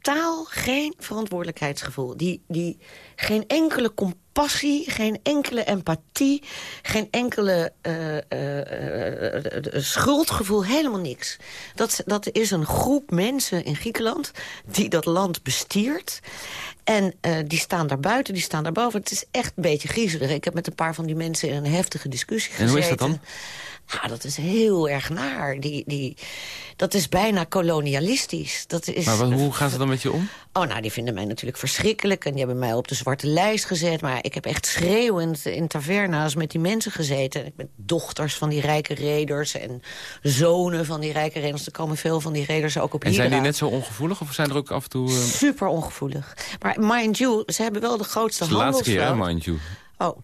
totaal geen verantwoordelijkheidsgevoel. Die, die geen enkele compassie, geen enkele empathie... geen enkele uh, uh, uh, schuldgevoel, helemaal niks. Dat, dat is een groep mensen in Griekenland die dat land bestiert... En uh, die staan daar buiten, die staan daar boven. Het is echt een beetje griezelig. Ik heb met een paar van die mensen in een heftige discussie gezeten. En hoe is dat dan? Ja, dat is heel erg naar. Die, die, dat is bijna kolonialistisch. Dat is, maar wat, hoe gaan ze dan met je om? Oh, nou, die vinden mij natuurlijk verschrikkelijk. En die hebben mij op de zwarte lijst gezet. Maar ik heb echt schreeuwend in taverna's met die mensen gezeten. Ik ben dochters van die rijke reders en zonen van die rijke reders. Er komen veel van die reders ook op En zijn die net zo ongevoelig of zijn er ook af en toe... Uh... Super ongevoelig. Maar mind you, ze hebben wel de grootste handelsvloot. De laatste keer, mind you. Oh,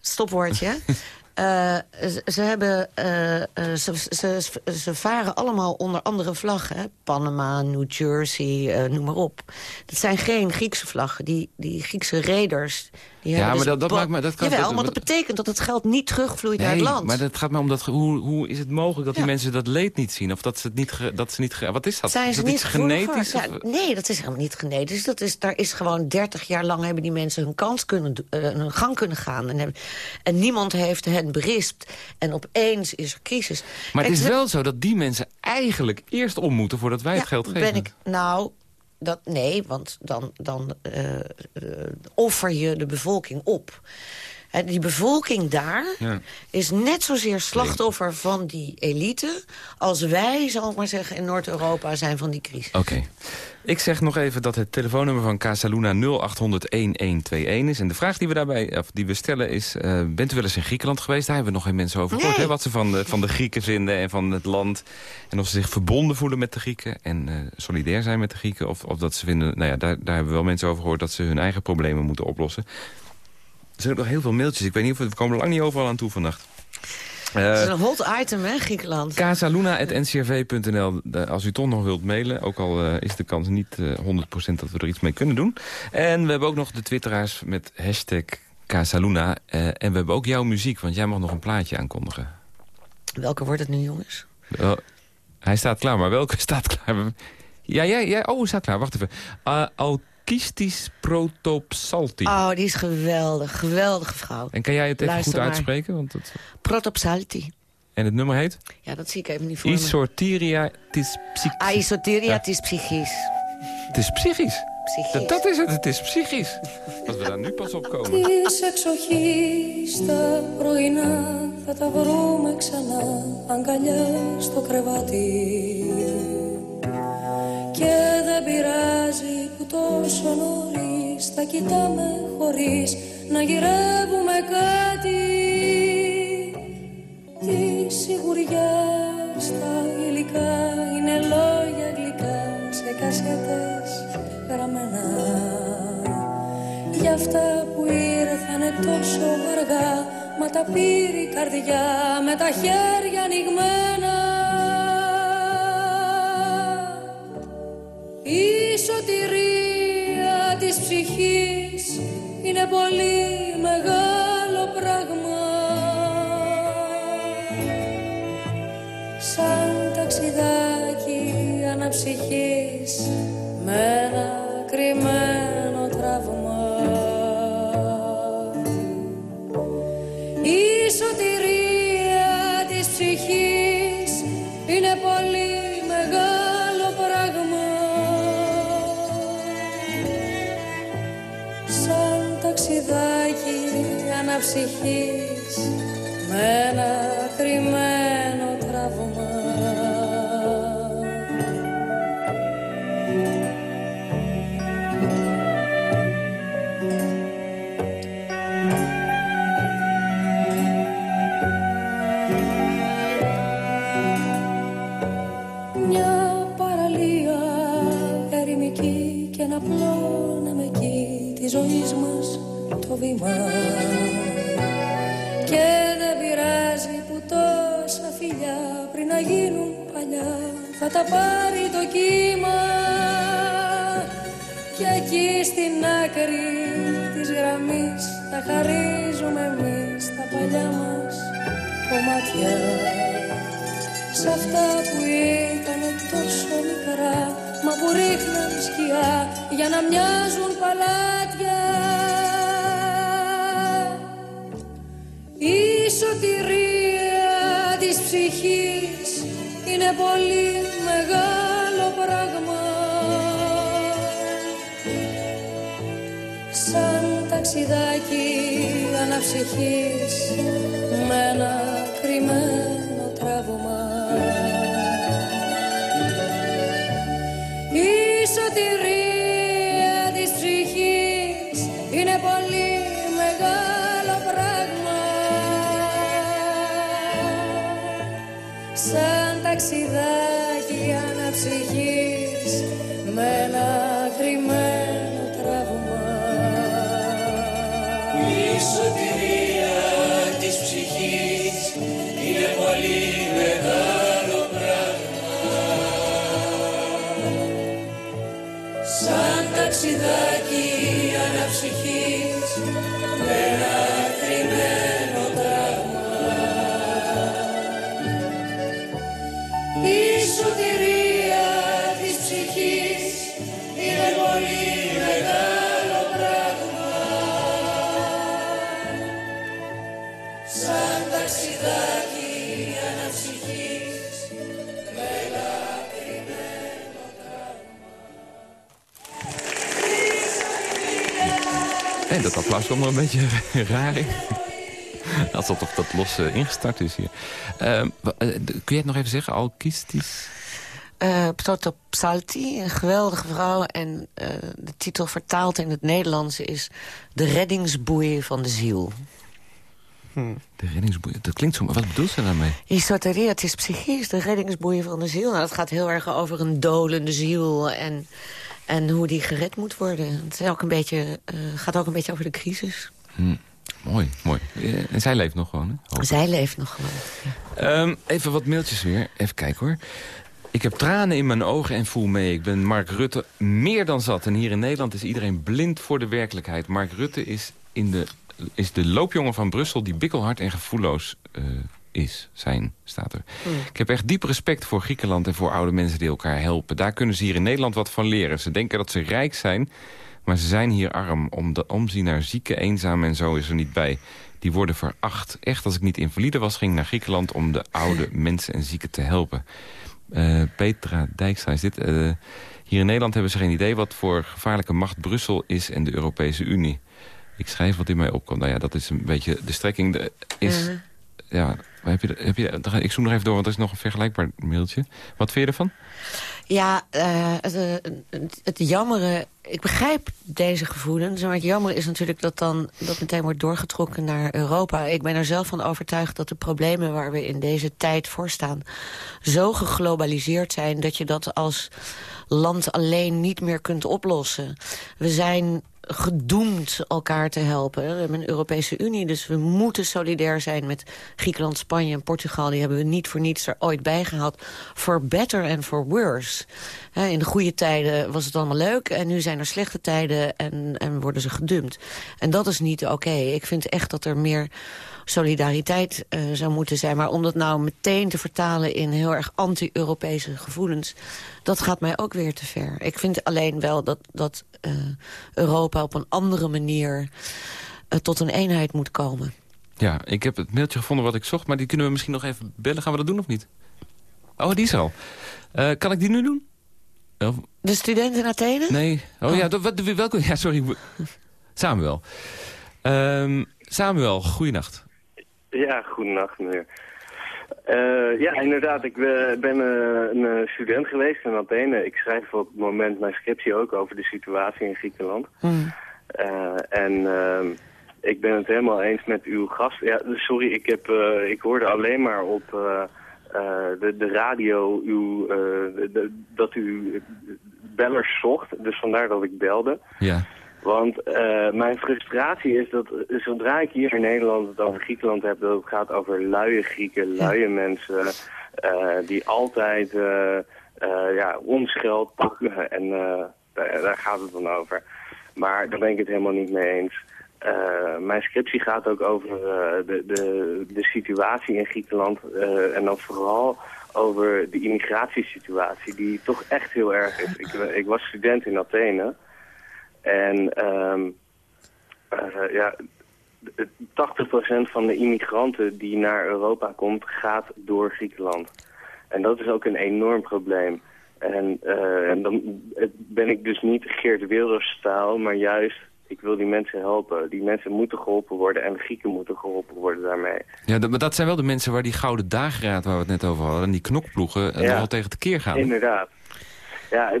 stopwoordje. Uh, ze, hebben, uh, ze, ze, ze, varen allemaal onder andere vlaggen. Panama, New Jersey, noem maar op. Dat zijn geen Griekse vlaggen. Die, die Griekse raiders ja, maar dus dat, dat maakt me... Dat kan, Jawel, maar dat betekent dat het geld niet terugvloeit naar het land. maar dat gaat me om dat... Hoe, hoe is het mogelijk dat die mensen dat leed niet zien? Of dat ze het niet... dat ze niet wat is dat? Zijn is dat niet genetisch? Ja, nee, dat is helemaal niet genetisch. Dat is, daar is gewoon 30 jaar lang hebben die mensen hun kans kunnen... Uh, hun gang kunnen gaan. En, hebben, en niemand heeft hen berispt. En opeens is er crisis. Maar het is wel zo dat die mensen eigenlijk eerst om moeten... voordat wij het geld geven. ben ik... Nou, dat, nee, want dan, dan uh, offer je de bevolking op. En die bevolking daar ja. is net zozeer slachtoffer van die elite... als wij, zal ik maar zeggen, in Noord-Europa zijn van die crisis. Oké. Ik zeg nog even dat het telefoonnummer van Casaluna 0800-1121 is. En de vraag die we daarbij of die we stellen is... Uh, bent u wel eens in Griekenland geweest? Daar hebben we nog geen mensen over gehoord. Wat ze van de, van de Grieken vinden en van het land. En of ze zich verbonden voelen met de Grieken. En uh, solidair zijn met de Grieken. Of, of dat ze vinden... Nou ja, daar, daar hebben we wel mensen over gehoord... dat ze hun eigen problemen moeten oplossen. Er zijn ook nog heel veel mailtjes. Ik weet niet of we, komen lang niet overal aan toe vannacht. Uh, het is een hot item, hè, Griekenland. Casaluna.ncrv.nl Als u toch nog wilt mailen, ook al uh, is de kans niet uh, eh, 100% dat we er iets mee kunnen doen. En we hebben ook nog de twitteraars met hashtag Casaluna. en we hebben ook jouw muziek, want jij mag nog een plaatje aankondigen. Welke wordt het nu, jongens? hij staat klaar, maar welke staat klaar? Ja, ja, ja. Oh, staat klaar. Wacht even. Autistisch protopsalti. Oh, die is geweldig. Geweldige vrouw. En kan jij het even goed uitspreken? Want het... Protopsalti. En het nummer heet? Ja, dat zie ik even niet voor Isoteria tis psychisch. Ah, isoteria ja. tis psychisch. Het is psychisch? Psychisch. Dat, dat is het, het is psychisch. Als we daar nu pas op komen. Της εξοχής τα πρωινά θα τα βρούμε ξανά αγκαλιά στο κρεβάτι και δεν πειράζει που τόσο νωρίς θα κοιτάμε χωρίς να γυρεύουμε κάτι. Τη σιγουριά στα υλικά είναι λόγια γλυκά σε κασέτες γραμμένα. Για αυτά που ήρθανε τόσο αργά μα τα πήρε η καρδιά με τα χέρια ανοιγμένα. Η σωτηρία της ψυχής είναι πολύ μεγάλο πράγμα. Σαν ταξιδάκι αναψυχής με ένα κρυμμένο αναψυχής με ένα κρυμμένο τραύμα. Μια παραλία ερημική και ένα πλώναμε εκεί τη ζωής μας το βήμα τα πάρει το κύμα Και εκεί στην άκρη της γραμμής Θα χαρίζουμε εμείς τα παλιά μας κομμάτια. Σ' αυτά που ήταν τόσο μικρά Μα που ρίχναν σκιά για να μοιάζουν παλάτια. Η σωτηρία της ψυχής είναι πολύ Σαν ταξιδάκι αναψυχής με ένα κρυμμένο τραύμα. Η σωτηρία Dat kwam er een beetje raar in. Alsof dat los eh, ingestart is hier. Ehm, eh, kun je het nog even zeggen? Alkistisch? Eh Ptoto Psalti, een geweldige vrouw. En eh, de titel vertaald in het Nederlands is... De reddingsboei van de ziel. De reddingsboei. Dat klinkt zo... maar Wat bedoelt ze daarmee? Isoteria, het is psychisch, de reddingsboei van de ziel. Nou, dat gaat heel erg over een dolende ziel en, en hoe die gered moet worden. Het is ook een beetje, eh, gaat ook een beetje over de crisis. Hm. Mooi, mooi. Eh, En zij leeft nog gewoon, hè? Zij leeft nog gewoon. Ehm, even wat mailtjes weer. Even kijken hoor. Ik heb tranen in mijn ogen en voel mee. Ik ben Mark Rutte meer dan zat. En hier in Nederland is iedereen blind voor de werkelijkheid. Mark Rutte is, in de, is de loopjongen van Brussel... die bikkelhard en gevoelloos eh, is, zijn, staat er. Ik heb echt diep respect voor Griekenland en voor oude mensen die elkaar helpen. Daar kunnen ze hier in Nederland wat van leren. Ze denken dat ze rijk zijn, maar ze zijn hier arm. Om de omzien naar zieken, eenzaam en zo is er niet bij. Die worden veracht. Echt, als ik niet invalide was, ging ik naar Griekenland... om de oude mensen en zieken te helpen. Eh, Petra Dijkstra is dit. Eh, hier in Nederland hebben ze geen idee wat voor gevaarlijke macht Brussel is en de Europese Unie. Ik schrijf wat in mij opkomt. Nou ja, dat is een beetje de strekking. De, is. Ja, heb je, heb je, ik zoek nog even door, want er is nog een vergelijkbaar mailtje. Wat vind je ervan? Ja, eh, het, eh, het, het jammere... Ik begrijp deze gevoelens, maar het jammer is natuurlijk dat dan dat meteen wordt doorgetrokken naar Europa. Ik ben er zelf van overtuigd dat de problemen waar we in deze tijd voor staan zo geglobaliseerd zijn dat je dat als land alleen niet meer kunt oplossen. We zijn gedoemd elkaar te helpen. We hebben een Europese Unie, dus we moeten solidair zijn met Griekenland, Spanje en Portugal. Die hebben we niet voor niets er ooit bij gehaald. For better and for worse. In de goede tijden was het allemaal leuk en nu zijn er slechte tijden en, en worden ze gedumpt. En dat is niet oké. Ik vind echt dat er meer solidariteit eh, zou moeten zijn. Maar om dat nou meteen te vertalen in heel erg anti-Europese gevoelens... dat gaat mij ook weer te ver. Ik vind alleen wel dat, dat eh, Europa op een andere manier... eh, tot een eenheid moet komen. Ja, ik heb het mailtje gevonden wat ik zocht, maar die kunnen we misschien nog even bellen. Gaan we dat doen of niet? Oh, die is al. Kan ik die nu doen? Of- De studenten in Athene? nee. Oh, ja, dat- wat, welke? Ja, sorry. Samuel. Ehm Samuel, goeienacht. Ja, goedenacht meneer. Eh, ja, inderdaad. Ik eh, ben eh, een student geweest in Athene. Ik schrijf op het moment mijn scriptie ook over de situatie in Griekenland. Eh, en ehm, ik ben het helemaal eens met uw gast. Ja, sorry, ik, heb, eh, ik hoorde alleen maar op de, de radio uw, eh, de- de- dat u bellers zocht. Dus vandaar dat ik belde. Ja. Want eh, mijn frustratie is dat zodra ik hier in Nederland het over Griekenland heb, dat het gaat over luie Grieken, luie mensen, eh, die altijd eh, ja, ons geld pakken en daar, daar gaat het dan over. Maar daar ben ik het helemaal niet mee eens. Mijn scriptie gaat ook over de, de, de situatie in Griekenland en dan vooral over de immigratiesituatie die toch echt heel erg is. Ik, ik was student in Athene. En ehm eh, ja, het- 80% van de immigranten die naar Europa komt, gaat door Griekenland. En dat is ook een enorm probleem. En, eh, en dan ben ik dus niet Geert Wilders staal, maar juist, ik wil die mensen helpen. Die mensen moeten geholpen worden en de Grieken moeten geholpen worden daarmee. ja maar dat zijn wel de mensen waar die gouden dageraad waar we het net over hadden... en die knokploegen eh, Ja. nogal tegen de keer gaan. Inderdaad. Ja,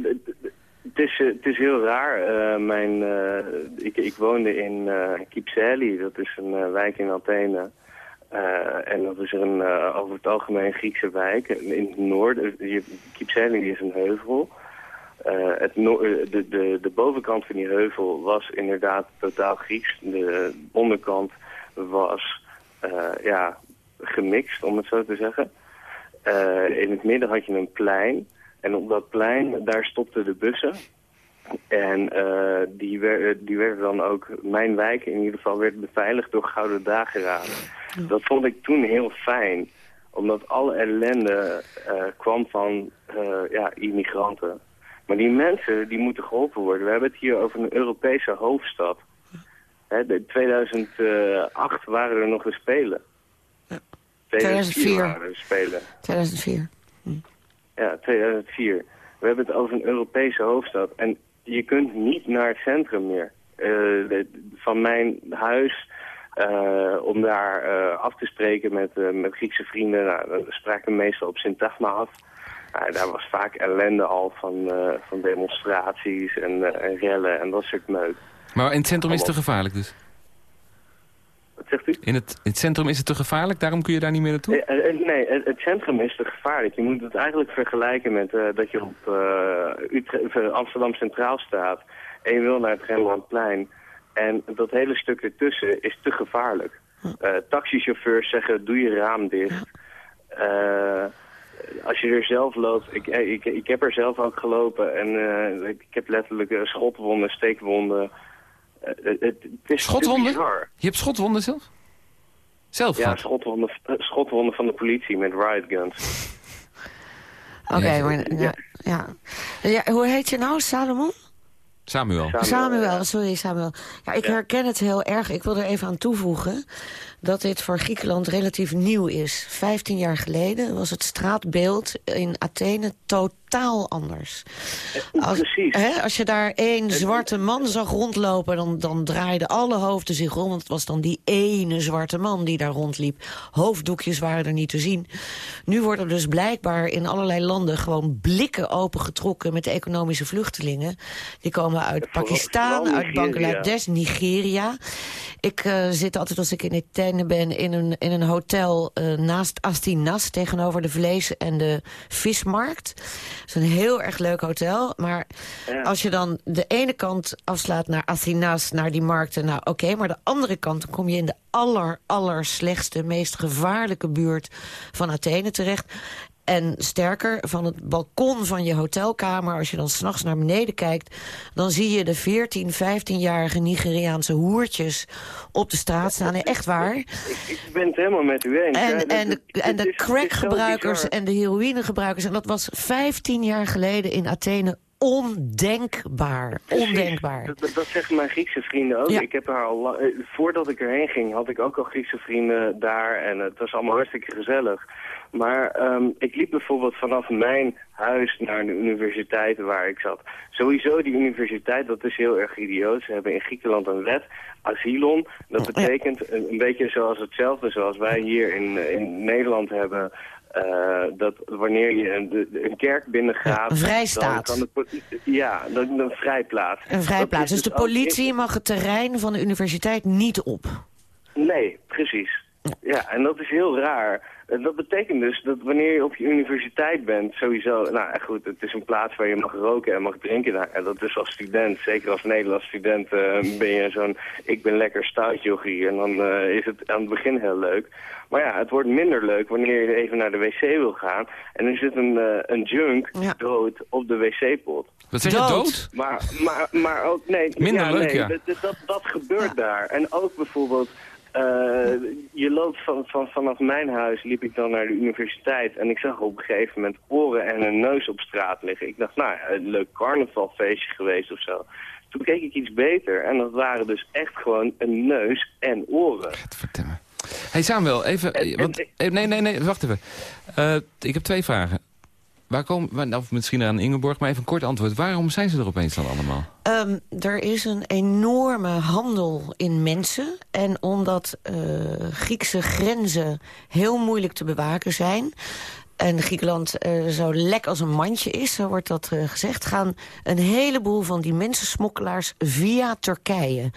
het, is, eh, het is heel raar. Eh, mijn, eh, ik, ik woonde in eh Kypseli, dat is een wijk in Athene. En dat is een, over het algemeen Griekse wijk. In het noorden, Kypseli is een heuvel. Het de, de, de bovenkant van die heuvel was inderdaad totaal Grieks. De onderkant was ja, gemixt, om het zo te zeggen. In het midden had je een plein. En op dat plein, daar stopten de bussen. En uh, die, werd, die werd dan ook, mijn wijk in ieder geval, werd beveiligd door Gouden Dageraden. Dat vond ik toen heel fijn, omdat alle ellende uh, kwam van uh, ja, immigranten. Maar die mensen, die moeten geholpen worden. We hebben het hier over een Europese hoofdstad. in 2008 waren er nog de Spelen. Ja. 2004 waren er Spelen. 2004. Ja, 2004. We hebben het over een Europese hoofdstad. En je kunt niet naar het centrum meer. Uh, van mijn huis uh, om daar uh, af te spreken met, met Griekse vrienden. Nou, spraken we meestal op Sint-Tagma af. Daar was vaak ellende al van, van demonstraties en, en, rellen en dat soort meuk. Maar in het centrum is het te gevaarlijk dus? Wat zegt u? In het, het centrum is het te gevaarlijk, daarom kun je daar niet meer naartoe? Nee, het, het centrum is te gevaarlijk. Je moet het eigenlijk vergelijken met uh, dat je op uh, Utrecht, Amsterdam Centraal staat... en je wil naar het Rembrandtplein. En dat hele stuk ertussen is te gevaarlijk. Uh, taxichauffeurs zeggen, doe je raam dicht. als je er zelf loopt... Ik, ik, ik heb er zelf ook gelopen en ik heb letterlijk schotwonden, steekwonden... het, het is schotwonden? Je hebt schotwonden zelf? Zelf Ja, schotwonden, schotwonden van de politie met riot guns. Oké, okay, maar ja, ja. ja. Hoe heet je nou, Salomon? Samuel. Samuel, Samuel sorry Samuel. Ja, ik herken het heel erg. Ik wil er even aan toevoegen dat dit voor Griekenland relatief nieuw is. Vijftien jaar geleden was het straatbeeld in Athene totaal anders. Als, hè, als je daar één zwarte man zag rondlopen... Dan, dan draaiden alle hoofden zich om. Want het was dan die ene zwarte man die daar rondliep. Hoofddoekjes waren er niet te zien. Nu worden dus blijkbaar in allerlei landen... gewoon blikken opengetrokken met de economische vluchtelingen. Die komen uit Pakistan, uit Bangladesh, Nigeria. Ik uh, zit altijd als ik in Athene ben in een, in een hotel uh, naast Astinas... tegenover de vlees- en de vismarkt. Het is een heel erg leuk hotel. Maar ja. als je dan de ene kant afslaat naar Astinas, naar die markten... nou oké, okay, maar de andere kant dan kom je in de aller, aller slechtste, meest gevaarlijke buurt van Athene terecht. En sterker, van het balkon van je hotelkamer... als je dan s'nachts naar beneden kijkt... dan zie je de 14, 15-jarige Nigeriaanse hoertjes op de straat staan. Nee, echt waar. Ik, ik, ben het helemaal met u eens. En, en de, en de crackgebruikers en de heroïnegebruikers... en dat was 15 jaar geleden in Athene ondenkbaar. Ondenkbaar. Dat, dat, zeggen mijn Griekse vrienden ook. Ja. Ik heb haar al voordat ik erheen ging, had ik ook al Griekse vrienden daar. En het was allemaal hartstikke gezellig. Maar um, ik liep bijvoorbeeld vanaf mijn huis naar de universiteit waar ik zat. Sowieso die universiteit, dat is heel erg idioot. Ze hebben in Griekenland een wet, asylon. Dat betekent een, een beetje zoals hetzelfde zoals wij hier in, in Nederland hebben... Uh, dat wanneer je een, een kerk binnengaat... Een vrijstaat. Dan kan de, ja, een, een vrijplaats. Een vrijplaats. Dus, dus de politie mag het terrein van de universiteit niet op? Nee, precies. Ja, en dat is heel raar. En dat betekent dus dat wanneer je op je universiteit bent, sowieso... Nou goed, het is een plaats waar je mag roken en mag drinken. Nou, en dat is als student, zeker als Nederlands student, uh, ben je zo'n... ik ben lekker stout yogi en dan uh, is het aan het begin heel leuk. Maar ja, het wordt minder leuk wanneer je even naar de wc wil gaan. En er zit een, uh, een junk ja. dood op de wc-pot. Wat zeg je, dood? dood? Maar, maar, maar ook, nee... Minder ja, leuk, nee, ja. Dat, dat, dat gebeurt daar. En ook bijvoorbeeld... Uh, je loopt van, van, vanaf mijn huis, liep ik dan naar de universiteit en ik zag op een gegeven moment oren en een neus op straat liggen. Ik dacht, nou een leuk carnavalfeestje geweest of zo. Toen keek ik iets beter en dat waren dus echt gewoon een neus en oren. Vertel Hey Samuel, even... En, want, nee, nee, nee, wacht even. Uh, ik heb twee vragen. Waar komen, of misschien aan Ingeborg, maar even een kort antwoord. Waarom zijn ze er opeens dan allemaal? Um, er is een enorme handel in mensen. En omdat uh, Griekse grenzen heel moeilijk te bewaken zijn... en Griekenland uh, zo lek als een mandje is, zo wordt dat uh, gezegd... gaan een heleboel van die mensensmokkelaars via Turkije.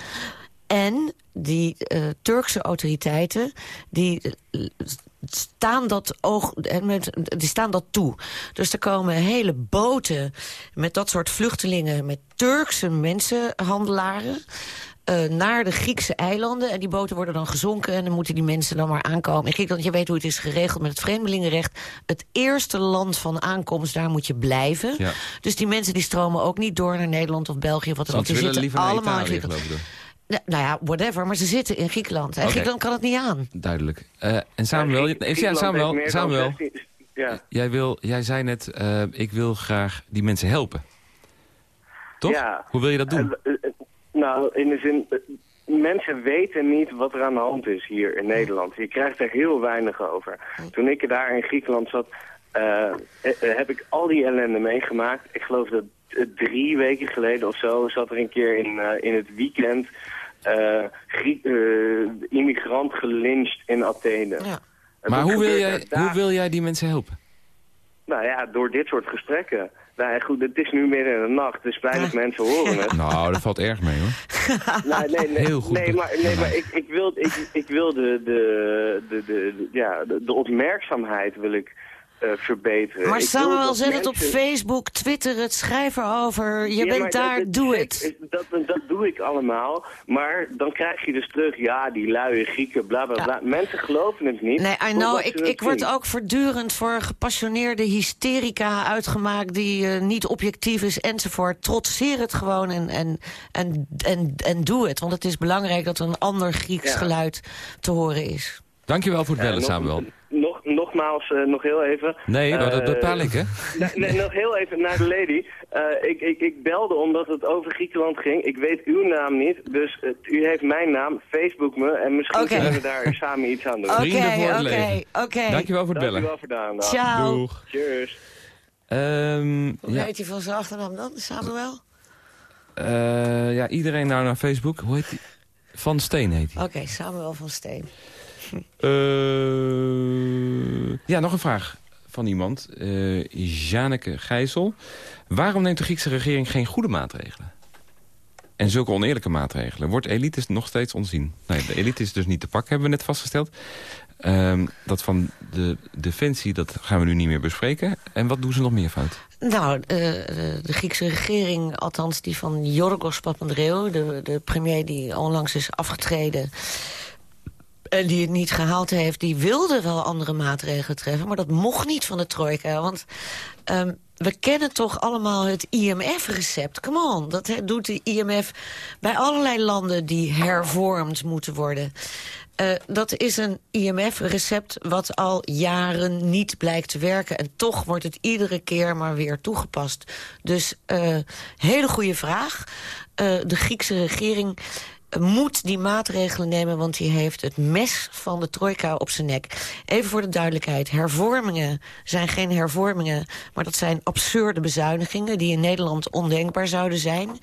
En die Turkse autoriteiten die staan dat, oog, die staan dat toe. Dus er komen hele boten met dat soort vluchtelingen... met Turkse mensenhandelaren... eh, naar de Griekse eilanden. En die boten worden dan gezonken en dan moeten die mensen dan maar aankomen. In Griekenland, je weet hoe het is geregeld met het vreemdelingenrecht. Het eerste land van aankomst, daar moet je blijven. Ja. Dus die mensen die stromen ook niet door naar Nederland of België of wat dan ook. Die zitten allemaal in Italië, Nou, ja, whatever, maar ze zitten in Griekenland. En. Griekenland kan het niet aan. Duidelijk. Eh, en Samuel, Ja, ja, Samuel, Samuel 16 Ja. jij, wil, jij zei net, eh, ik wil graag die mensen helpen. Toch? Ja. Hoe wil je dat doen? Eh, nou, in de zin, mensen weten niet wat er aan de hand is hier in Nederland. Je krijgt er heel weinig over. Toen ik daar in Griekenland zat, heb ik al die ellende meegemaakt. Ik geloof dat drie weken geleden of zo zat er een keer in, eh, in het weekend... eh, eh, immigrant gelyncht in Athene. Ja. En Maar hoe wil, jij, hoe wil jij die mensen helpen? Nou ja, door dit soort gesprekken. Nou ja, goed, het is nu midden in de nacht, dus weinig mensen horen het. Nou, dat valt erg mee hoor. Nee, nee, nee, Heel goed nee maar, nee, maar ik, ik wil, ik, ik wil de, de, de, de, ja, de, de opmerkzaamheid wil ik eh, verbeteren. Maar Samuel, zet het op Facebook, Twitter het, schrijf erover. Je Ja, bent daar, dat- doe het. Dat, dat doe ik allemaal, maar dan krijg je dus terug, ja, die luie Grieken, bla bla Ja. bla. Mensen geloven het niet. Nee, I know. Ik, ik word ook voortdurend voor gepassioneerde hysterica uitgemaakt... die eh, niet objectief is enzovoort. Trotseer het gewoon en, en, en, en, en doe het. Want het is belangrijk dat er een ander Grieks Ja. geluid te horen is. Dankjewel voor het bellen, Samuel. Nog, nogmaals, eh, nog heel even. Nee, maar dat Eh, bepaal ik, hè? Nee, nee, nog heel even naar de lady. Eh, ik, ik, ik belde omdat het over Griekenland ging. Ik weet uw naam niet, dus u heeft mijn naam. Facebook me en misschien kunnen we daar samen iets aan doen. Oké, Vrienden voor het oké, leven. oké. Dankjewel voor het bellen. Dankjewel voor de aandacht. Ciao. Doeg. Cheers. Ehm, Hoe ja, heet hij van zijn achternaam dan, Samuel? eh, ja, iedereen nou naar Facebook. Hoe heet die? Van Steen heet hij. Oké, Samuel van Steen. Eh, ja, nog een vraag van iemand. Eh Janeke Gijssel. Waarom neemt de Griekse regering geen goede maatregelen? En zulke oneerlijke maatregelen. Wordt elites nog steeds ontzien? Nee, de elite is dus niet te pakken, hebben we net vastgesteld. Ehm, dat van de defensie, dat gaan we nu niet meer bespreken. En wat doen ze nog meer fout? Nou, eh, de Griekse regering, althans die van Yorgos Papandreou... De, de premier die onlangs is afgetreden... en die het niet gehaald heeft... die wilde wel andere maatregelen treffen... maar dat mocht niet van de trojka. Want ehm, we kennen toch allemaal het IMF-recept. Come on, dat doet de IMF bij allerlei landen... die hervormd moeten worden... Eh, dat is een IMF-recept wat al jaren niet blijkt te werken. En toch wordt het iedere keer maar weer toegepast. Dus eh, hele goede vraag. Eh, de Griekse regering eh, moet die maatregelen nemen... want die heeft het mes van de trojka op zijn nek. Even voor de duidelijkheid. Hervormingen zijn geen hervormingen... maar dat zijn absurde bezuinigingen... die in Nederland ondenkbaar zouden zijn...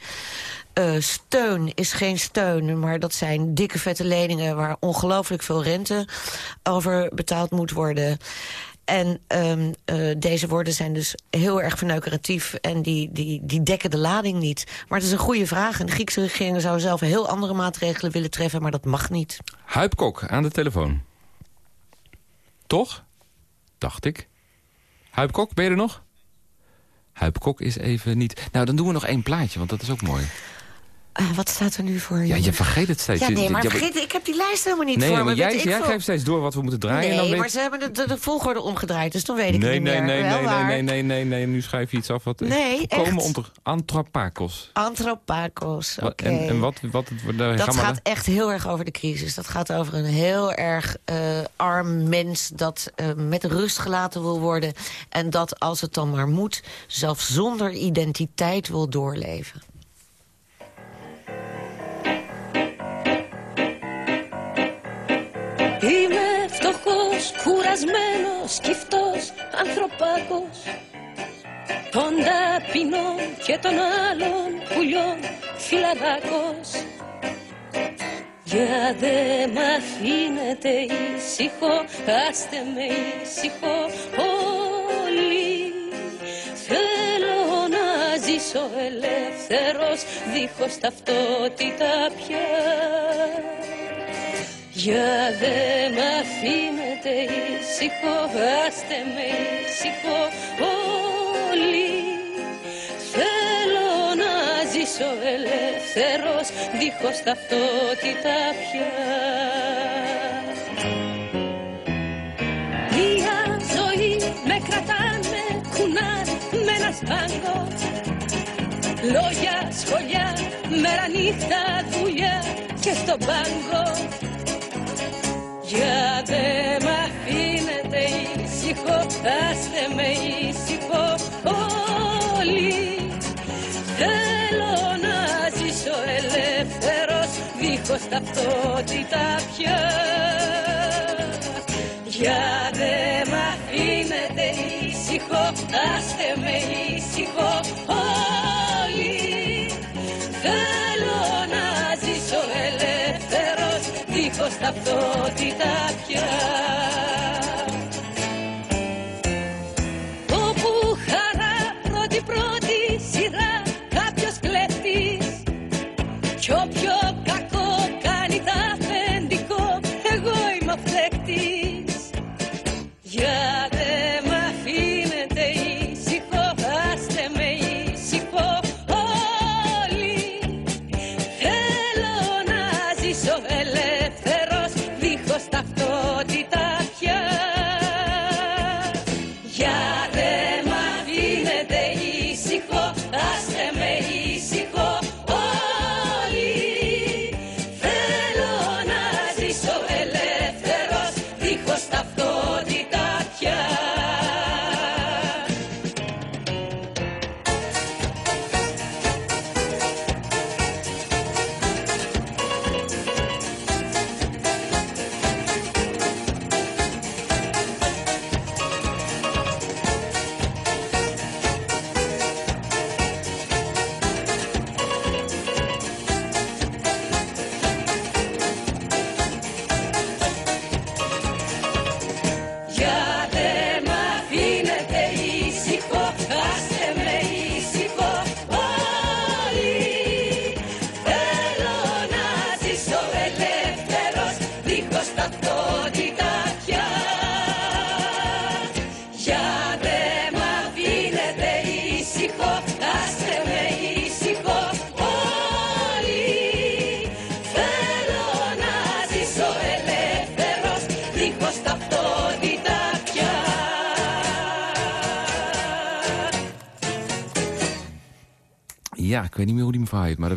Eh, steun is geen steun, maar dat zijn dikke vette leningen... waar ongelooflijk veel rente over betaald moet worden. En ehm, eh, deze woorden zijn dus heel erg verneukeratief... en die, die, die dekken de lading niet. Maar het is een goede vraag. En de Griekse regering zou zelf heel andere maatregelen willen treffen... maar dat mag niet. Huip Kok aan de telefoon. Toch? Dacht ik. Huip Kok, ben je er nog? Huip Kok is even niet... Nou, dan doen we nog één plaatje, want dat is ook mooi. Eh, wat staat er nu voor Ja, je? vergeet het steeds. Ja, nee, maar vergeet, ik heb die lijst helemaal niet Nee, voor maar me. jij, jij geeft steeds door wat we moeten draaien. en dan Nee, maar ze hebben de, de, de volgorde omgedraaid, dus dan weet ik nee, niet nee, meer. nee, nee, waar. nee, nee, nee, nee, nu schrijf je iets af wat Nee, komen onder Antropakos. Antropakos, oké. En, en wat, wat, wat daar Dat gaat echt heel erg over de crisis. Dat gaat over een heel erg eh, arm mens dat eh, met rust gelaten wil worden. En dat als het dan maar moet, zelfs zonder identiteit wil doorleven. Κουρασμένος, σκυφτός, ανθρωπάκος. Των ταπεινών και των άλλων πουλιών φιλαράκος Για δε μ' αφήνετε ήσυχο, άστε με ήσυχο όλοι. Θέλω να ζήσω ελεύθερος, δίχως ταυτότητα πια για δε μ' αφήνετε ήσυχο, άστε με ήσυχο όλοι. Θέλω να ζήσω ελεύθερος ελεύθερος δίχως ταυτότητα πια. Μια ζωή με κρατάνε κουνάρι με ένα σπάγκο Λόγια, σχολιά, μέρα νύχτα, δουλειά και στον πάγκο Για δε μ' αφήνετε ήσυχο, άστε με ήσυχο όλοι. Θέλω να ζήσω ελεύθερος δίχως ταυτότητα πια. Για δε μ' αφήνετε ήσυχο, άστε με ήσυχο όλοι ότι τα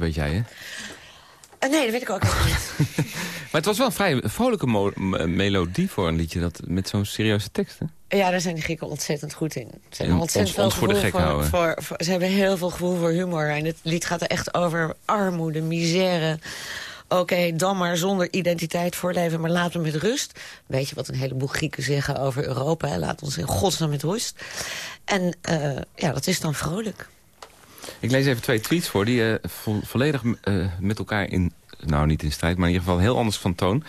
weet jij, hè? Eh, nee, dat weet ik ook niet. Maar het was wel een vrij vrolijke m- melodie voor een liedje dat, met zo'n serieuze tekst, hè? Ja, daar zijn die Grieken ontzettend goed in. Ze, hebben En ontzettend ons- ons veel voor de houden. voor, voor- ze hebben heel veel gevoel voor humor. En het lied gaat er echt over armoede, misère. Oké, dan maar zonder identiteit voorleven, maar laten we met rust. Weet je wat een heleboel Grieken zeggen over Europa? Hè? Laat ons in godsnaam met rust. En eh, ja, dat is dan vrolijk. Ik lees even twee tweets voor die eh, vo- volledig eh, met elkaar in... Nou, niet in strijd, maar in ieder geval heel anders van toon.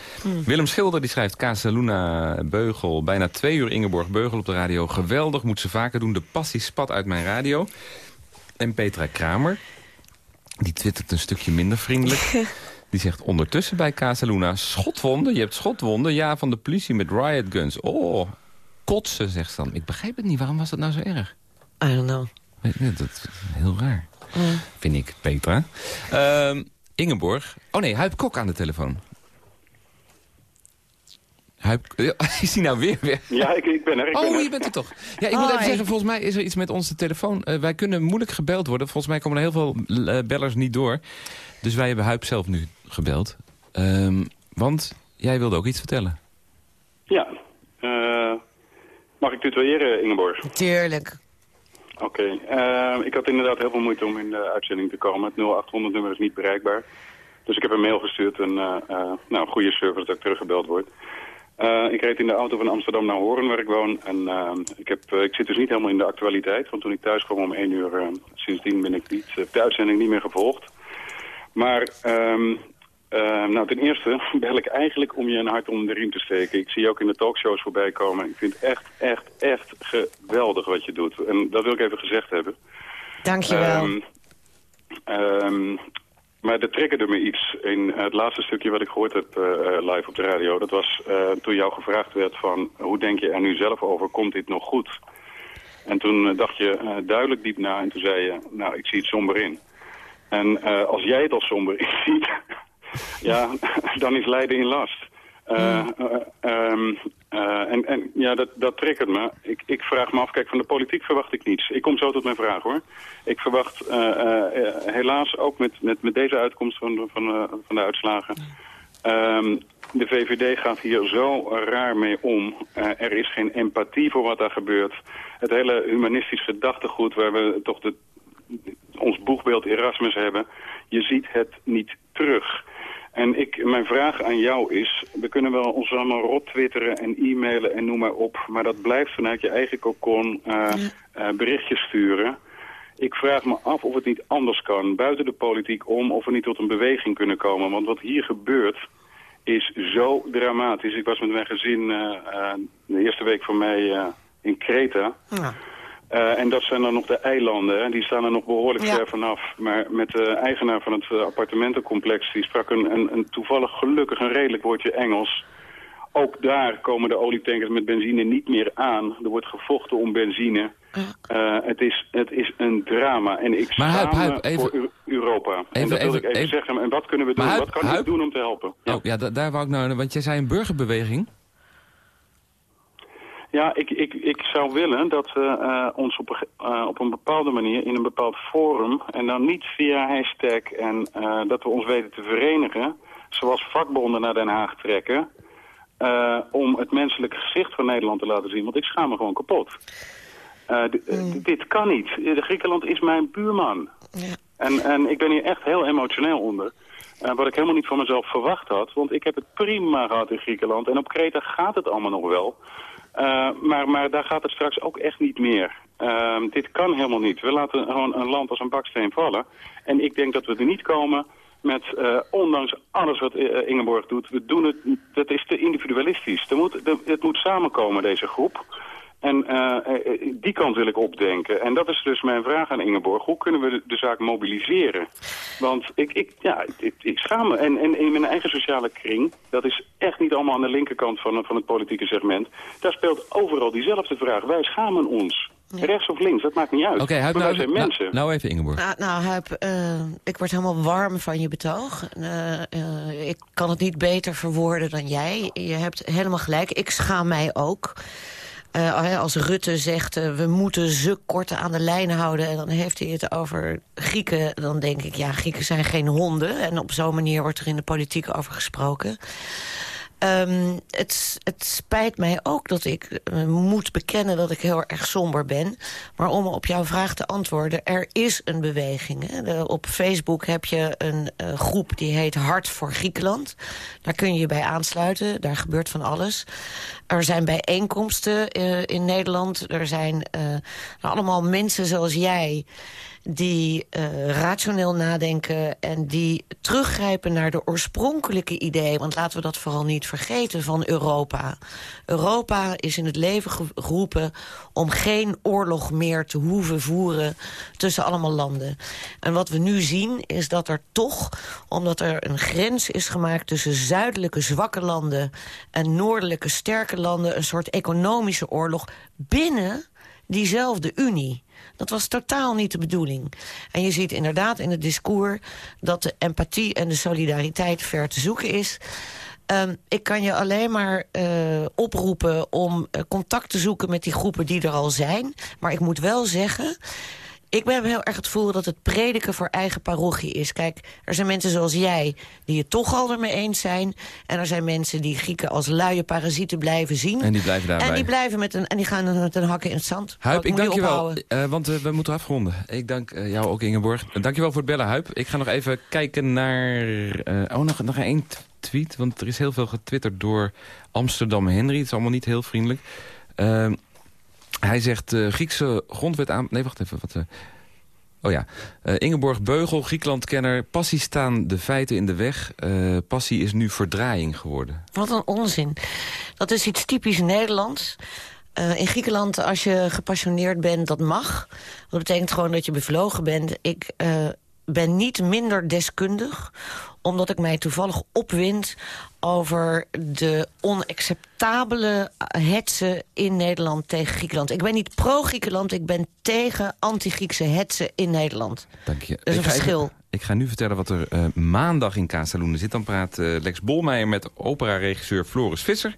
Willem Schilder die schrijft... Casaluna Beugel, bijna twee uur Ingeborg Beugel op de radio. Geweldig, moet ze vaker doen. De passie spat uit mijn radio. En Petra Kramer, die twittert een stukje minder vriendelijk. Die zegt ondertussen bij Casaluna... Schotwonden, je hebt schotwonden. Ja, van de politie met riot guns. Oh, kotsen, zegt ze dan. Ik begrijp het niet, waarom was dat nou zo erg? I don't know. Nee, dat is heel raar. Vind ik, Petra. Ehm, Ingeborg. Oh nee, Huip Kok aan de telefoon. Huip, ja, is hij nou weer weg? Ja, ik, ik ben er. Ik ben Oh, er. je bent er toch. Ja, ik moet even zeggen, volgens mij is er iets met onze telefoon. Eh, wij kunnen moeilijk gebeld worden. Volgens mij komen er heel veel eh, bellers niet door. Dus wij hebben Huip zelf nu gebeld. Ehm, want jij wilde ook iets vertellen. Ja. Eh, mag ik tutoyeren, Ingeborg? Tuurlijk. Oké. Eh, ik had inderdaad heel veel moeite om in de uitzending te komen. Het 0800-nummer is niet bereikbaar. Dus ik heb een mail gestuurd en eh, eh, nou, goede service dat ik teruggebeld word. Eh, ik reed in de auto van Amsterdam naar Horen, waar ik woon. En eh, ik, heb, ik zit dus niet helemaal in de actualiteit. Want toen ik thuis kwam om 1 uur, eh, sindsdien ben ik niet, de uitzending niet meer gevolgd. Maar ehm, eh, nou, ten eerste bel ik eigenlijk om je een hart om de riem te steken. Ik zie je ook in de talkshows voorbij komen. Ik vind het echt, echt, echt geweldig wat je doet. En dat wil ik even gezegd hebben. Dankjewel. Ehm, ehm, maar er triggerde me iets in het laatste stukje wat ik gehoord heb eh, eh, live op de radio. Dat was eh, toen jou gevraagd werd van hoe denk je er nu zelf over, komt dit nog goed? En toen dacht je duidelijk diep na en toen zei je, nou ik zie het somber in. En als jij het als somber ziet, ja, dan is lijden in last. Eh, eh, ehm, eh, en, en ja, dat, dat triggert me. Ik, ik vraag me af, kijk, van de politiek verwacht ik niets. Ik kom zo tot mijn vraag, hoor. Ik verwacht helaas ook met, met, met deze uitkomst van, de- van, van de uitslagen... Ehm, de VVD gaat hier zo raar mee om. Er is geen empathie voor wat daar gebeurt. Het hele humanistisch gedachtegoed waar we toch de, ons boegbeeld Erasmus hebben... je ziet het niet terug. En ik, mijn vraag aan jou is, we kunnen wel ons allemaal rot twitteren en e-mailen en noem maar op. Maar dat blijft vanuit je eigen kokon eh, eh, berichtjes sturen. Ik vraag me af of het niet anders kan, buiten de politiek om, of we niet tot een beweging kunnen komen. Want wat hier gebeurt is zo dramatisch. Ik was met mijn gezin eh, de eerste week van mij eh, in Kreta. Ja. Eh, en dat zijn dan nog de eilanden, hè. die staan er nog behoorlijk Ja. ver vanaf. Maar met de eigenaar van het eh, appartementencomplex, die sprak een, een, een toevallig gelukkig een redelijk woordje Engels. Ook daar komen de olietankers met benzine niet meer aan. Er wordt gevochten om benzine. Eh, het, is, het is een drama. En ik Maar schaam Huip, me Huip, even- voor Eu- Europa. en Even- dat wil even- ik even, even- zeggen. En wat kunnen we doen? Huip, wat kan Huip- ik doen om te helpen? Oh, ja, da- daar wou ik nou... Want jij zei een burgerbeweging. Ja, ik, ik, ik zou willen dat we eh, ons op een, eh, op een bepaalde manier in een bepaald forum... en dan niet via hashtag en eh, dat we ons weten te verenigen... zoals vakbonden naar Den Haag trekken... om het menselijke gezicht van Nederland te laten zien. Want ik schaam me gewoon kapot. D- dit kan niet. Griekenland is mijn buurman. Ja. En, en ik ben hier echt heel emotioneel onder. Wat ik helemaal niet van mezelf verwacht had. Want ik heb het prima gehad in Griekenland. En op Kreta gaat het allemaal nog wel. Eh, maar, maar daar gaat het straks ook echt niet meer. Ehm, dit kan helemaal niet. We laten gewoon een land als een baksteen vallen. En ik denk dat we er niet komen met, eh, ondanks alles wat eh, Ingeborg doet, we doen het, dat is te individualistisch. Er moet, het moet samenkomen, deze groep. En eh, eh, die kant wil ik opdenken. En dat is dus mijn vraag aan Ingeborg. Hoe kunnen we de, de zaak mobiliseren? Want ik, ik, ja, ik, ik schaam me. En, en in mijn eigen sociale kring, dat is echt niet allemaal aan de linkerkant van, van het politieke segment. Daar speelt overal diezelfde vraag. Wij schamen ons. Rechts of links, dat maakt niet uit. Oké, Huip, maar wij nou, zijn mensen. nou even Ingeborg. Nou, nou Huip, eh, ik word helemaal warm van je betoog. Eh, eh, ik kan het niet beter verwoorden dan jij. Je hebt helemaal gelijk. Ik schaam mij ook. Eh, als Rutte zegt, eh, we moeten ze korten aan de lijn houden... en dan heeft hij het over Grieken, dan denk ik... ja, Grieken zijn geen honden. En op zo'n manier wordt er in de politiek over gesproken. Ehm, het, het spijt mij ook dat ik eh, moet bekennen dat ik heel erg somber ben. Maar om op jouw vraag te antwoorden, er is een beweging. Hè. Op Facebook heb je een groep die heet Hart voor Griekenland. Daar kun je je bij aansluiten, daar gebeurt van alles. Er zijn bijeenkomsten eh, in Nederland. Er zijn nou, allemaal mensen zoals jij die eh, rationeel nadenken en die teruggrijpen naar de oorspronkelijke idee. Want laten we dat vooral niet vergeten van Europa. Europa is in het leven ge- geroepen om geen oorlog meer te hoeven voeren tussen allemaal landen. En wat we nu zien is dat er toch, omdat er een grens is gemaakt tussen zuidelijke zwakke landen en noordelijke sterke landen, een soort economische oorlog binnen diezelfde Unie. Dat was totaal niet de bedoeling. En je ziet inderdaad in het discours dat de empathie en de solidariteit ver te zoeken is. Ehm, ik kan je alleen maar eh, oproepen om eh, contact te zoeken met die groepen die er al zijn. Maar ik moet wel zeggen, ik heb heel erg het gevoel dat het prediken voor eigen parochie is. Kijk, er zijn mensen zoals jij die het toch al ermee eens zijn. En er zijn mensen die Grieken als luie parasieten blijven zien. En die blijven daarbij. En die blijven met een, en die gaan met een hakken in het zand. Huip, ik dank je wel. Eh, want eh, we moeten afronden. Ik dank eh, jou ook, Ingeborg. Dank je wel voor het bellen, Huip. Ik ga nog even kijken naar... oh, nog, nog één tweet. Want er is heel veel getwitterd door Amsterdam Henry. Het is allemaal niet heel vriendelijk. Hij zegt uh, Griekse grondwet aan... Nee, wacht even. Wat, uh, Oh ja, uh, Ingeborg Beugel, Griekenlandkenner. Passie staan de feiten in de weg. Passie is nu verdraaiing geworden. Wat een onzin. Dat is iets typisch Nederlands. In Griekenland, als je gepassioneerd bent, dat mag. Dat betekent gewoon dat je bevlogen bent. Ik ben niet minder deskundig omdat ik mij toevallig opwind over de onacceptabele hetsen in Nederland tegen Griekenland. Ik ben niet pro-Griekenland, ik ben tegen anti-Griekse hetsen in Nederland. Dank je. Dat is een verschil. Even, ik ga nu vertellen wat er uh, maandag in Casaluna zit. Dan praat uh, Lex Bolmeijer met opera-regisseur Floris Visser.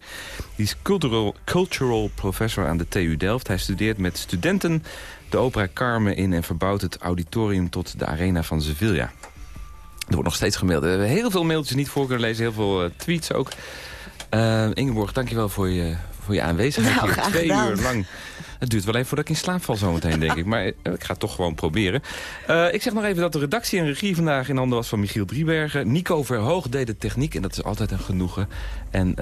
Die is cultural, cultural professor aan de TU Delft. Hij studeert met studenten de opera Carmen in... en verbouwt het auditorium tot de arena van Sevilla. Er wordt nog steeds gemaild. We hebben heel veel mailtjes niet voor kunnen lezen. Heel veel uh, tweets ook. Ingeborg, dankjewel voor je, voor je aanwezigheid. Nou, hier twee uur lang. Het duurt wel even voordat ik in slaap val zometeen, denk ik. Maar ik ga het toch gewoon proberen. Uh, ik zeg nog even dat de redactie en regie vandaag in handen was van Michiel Driebergen. Nico Verhoog deed de techniek en dat is altijd een genoegen. En uh,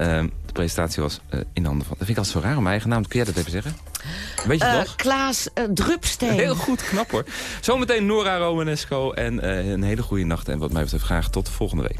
de presentatie was uh, in handen van... Dat vind ik altijd zo raar om mijn eigen naam. Kun jij dat even zeggen? Weet je het nog? Klaas Drupsteen. Heel goed, knap hoor. Zometeen Nora Romanesco en een hele goede nacht. En wat mij betreft graag tot de volgende week.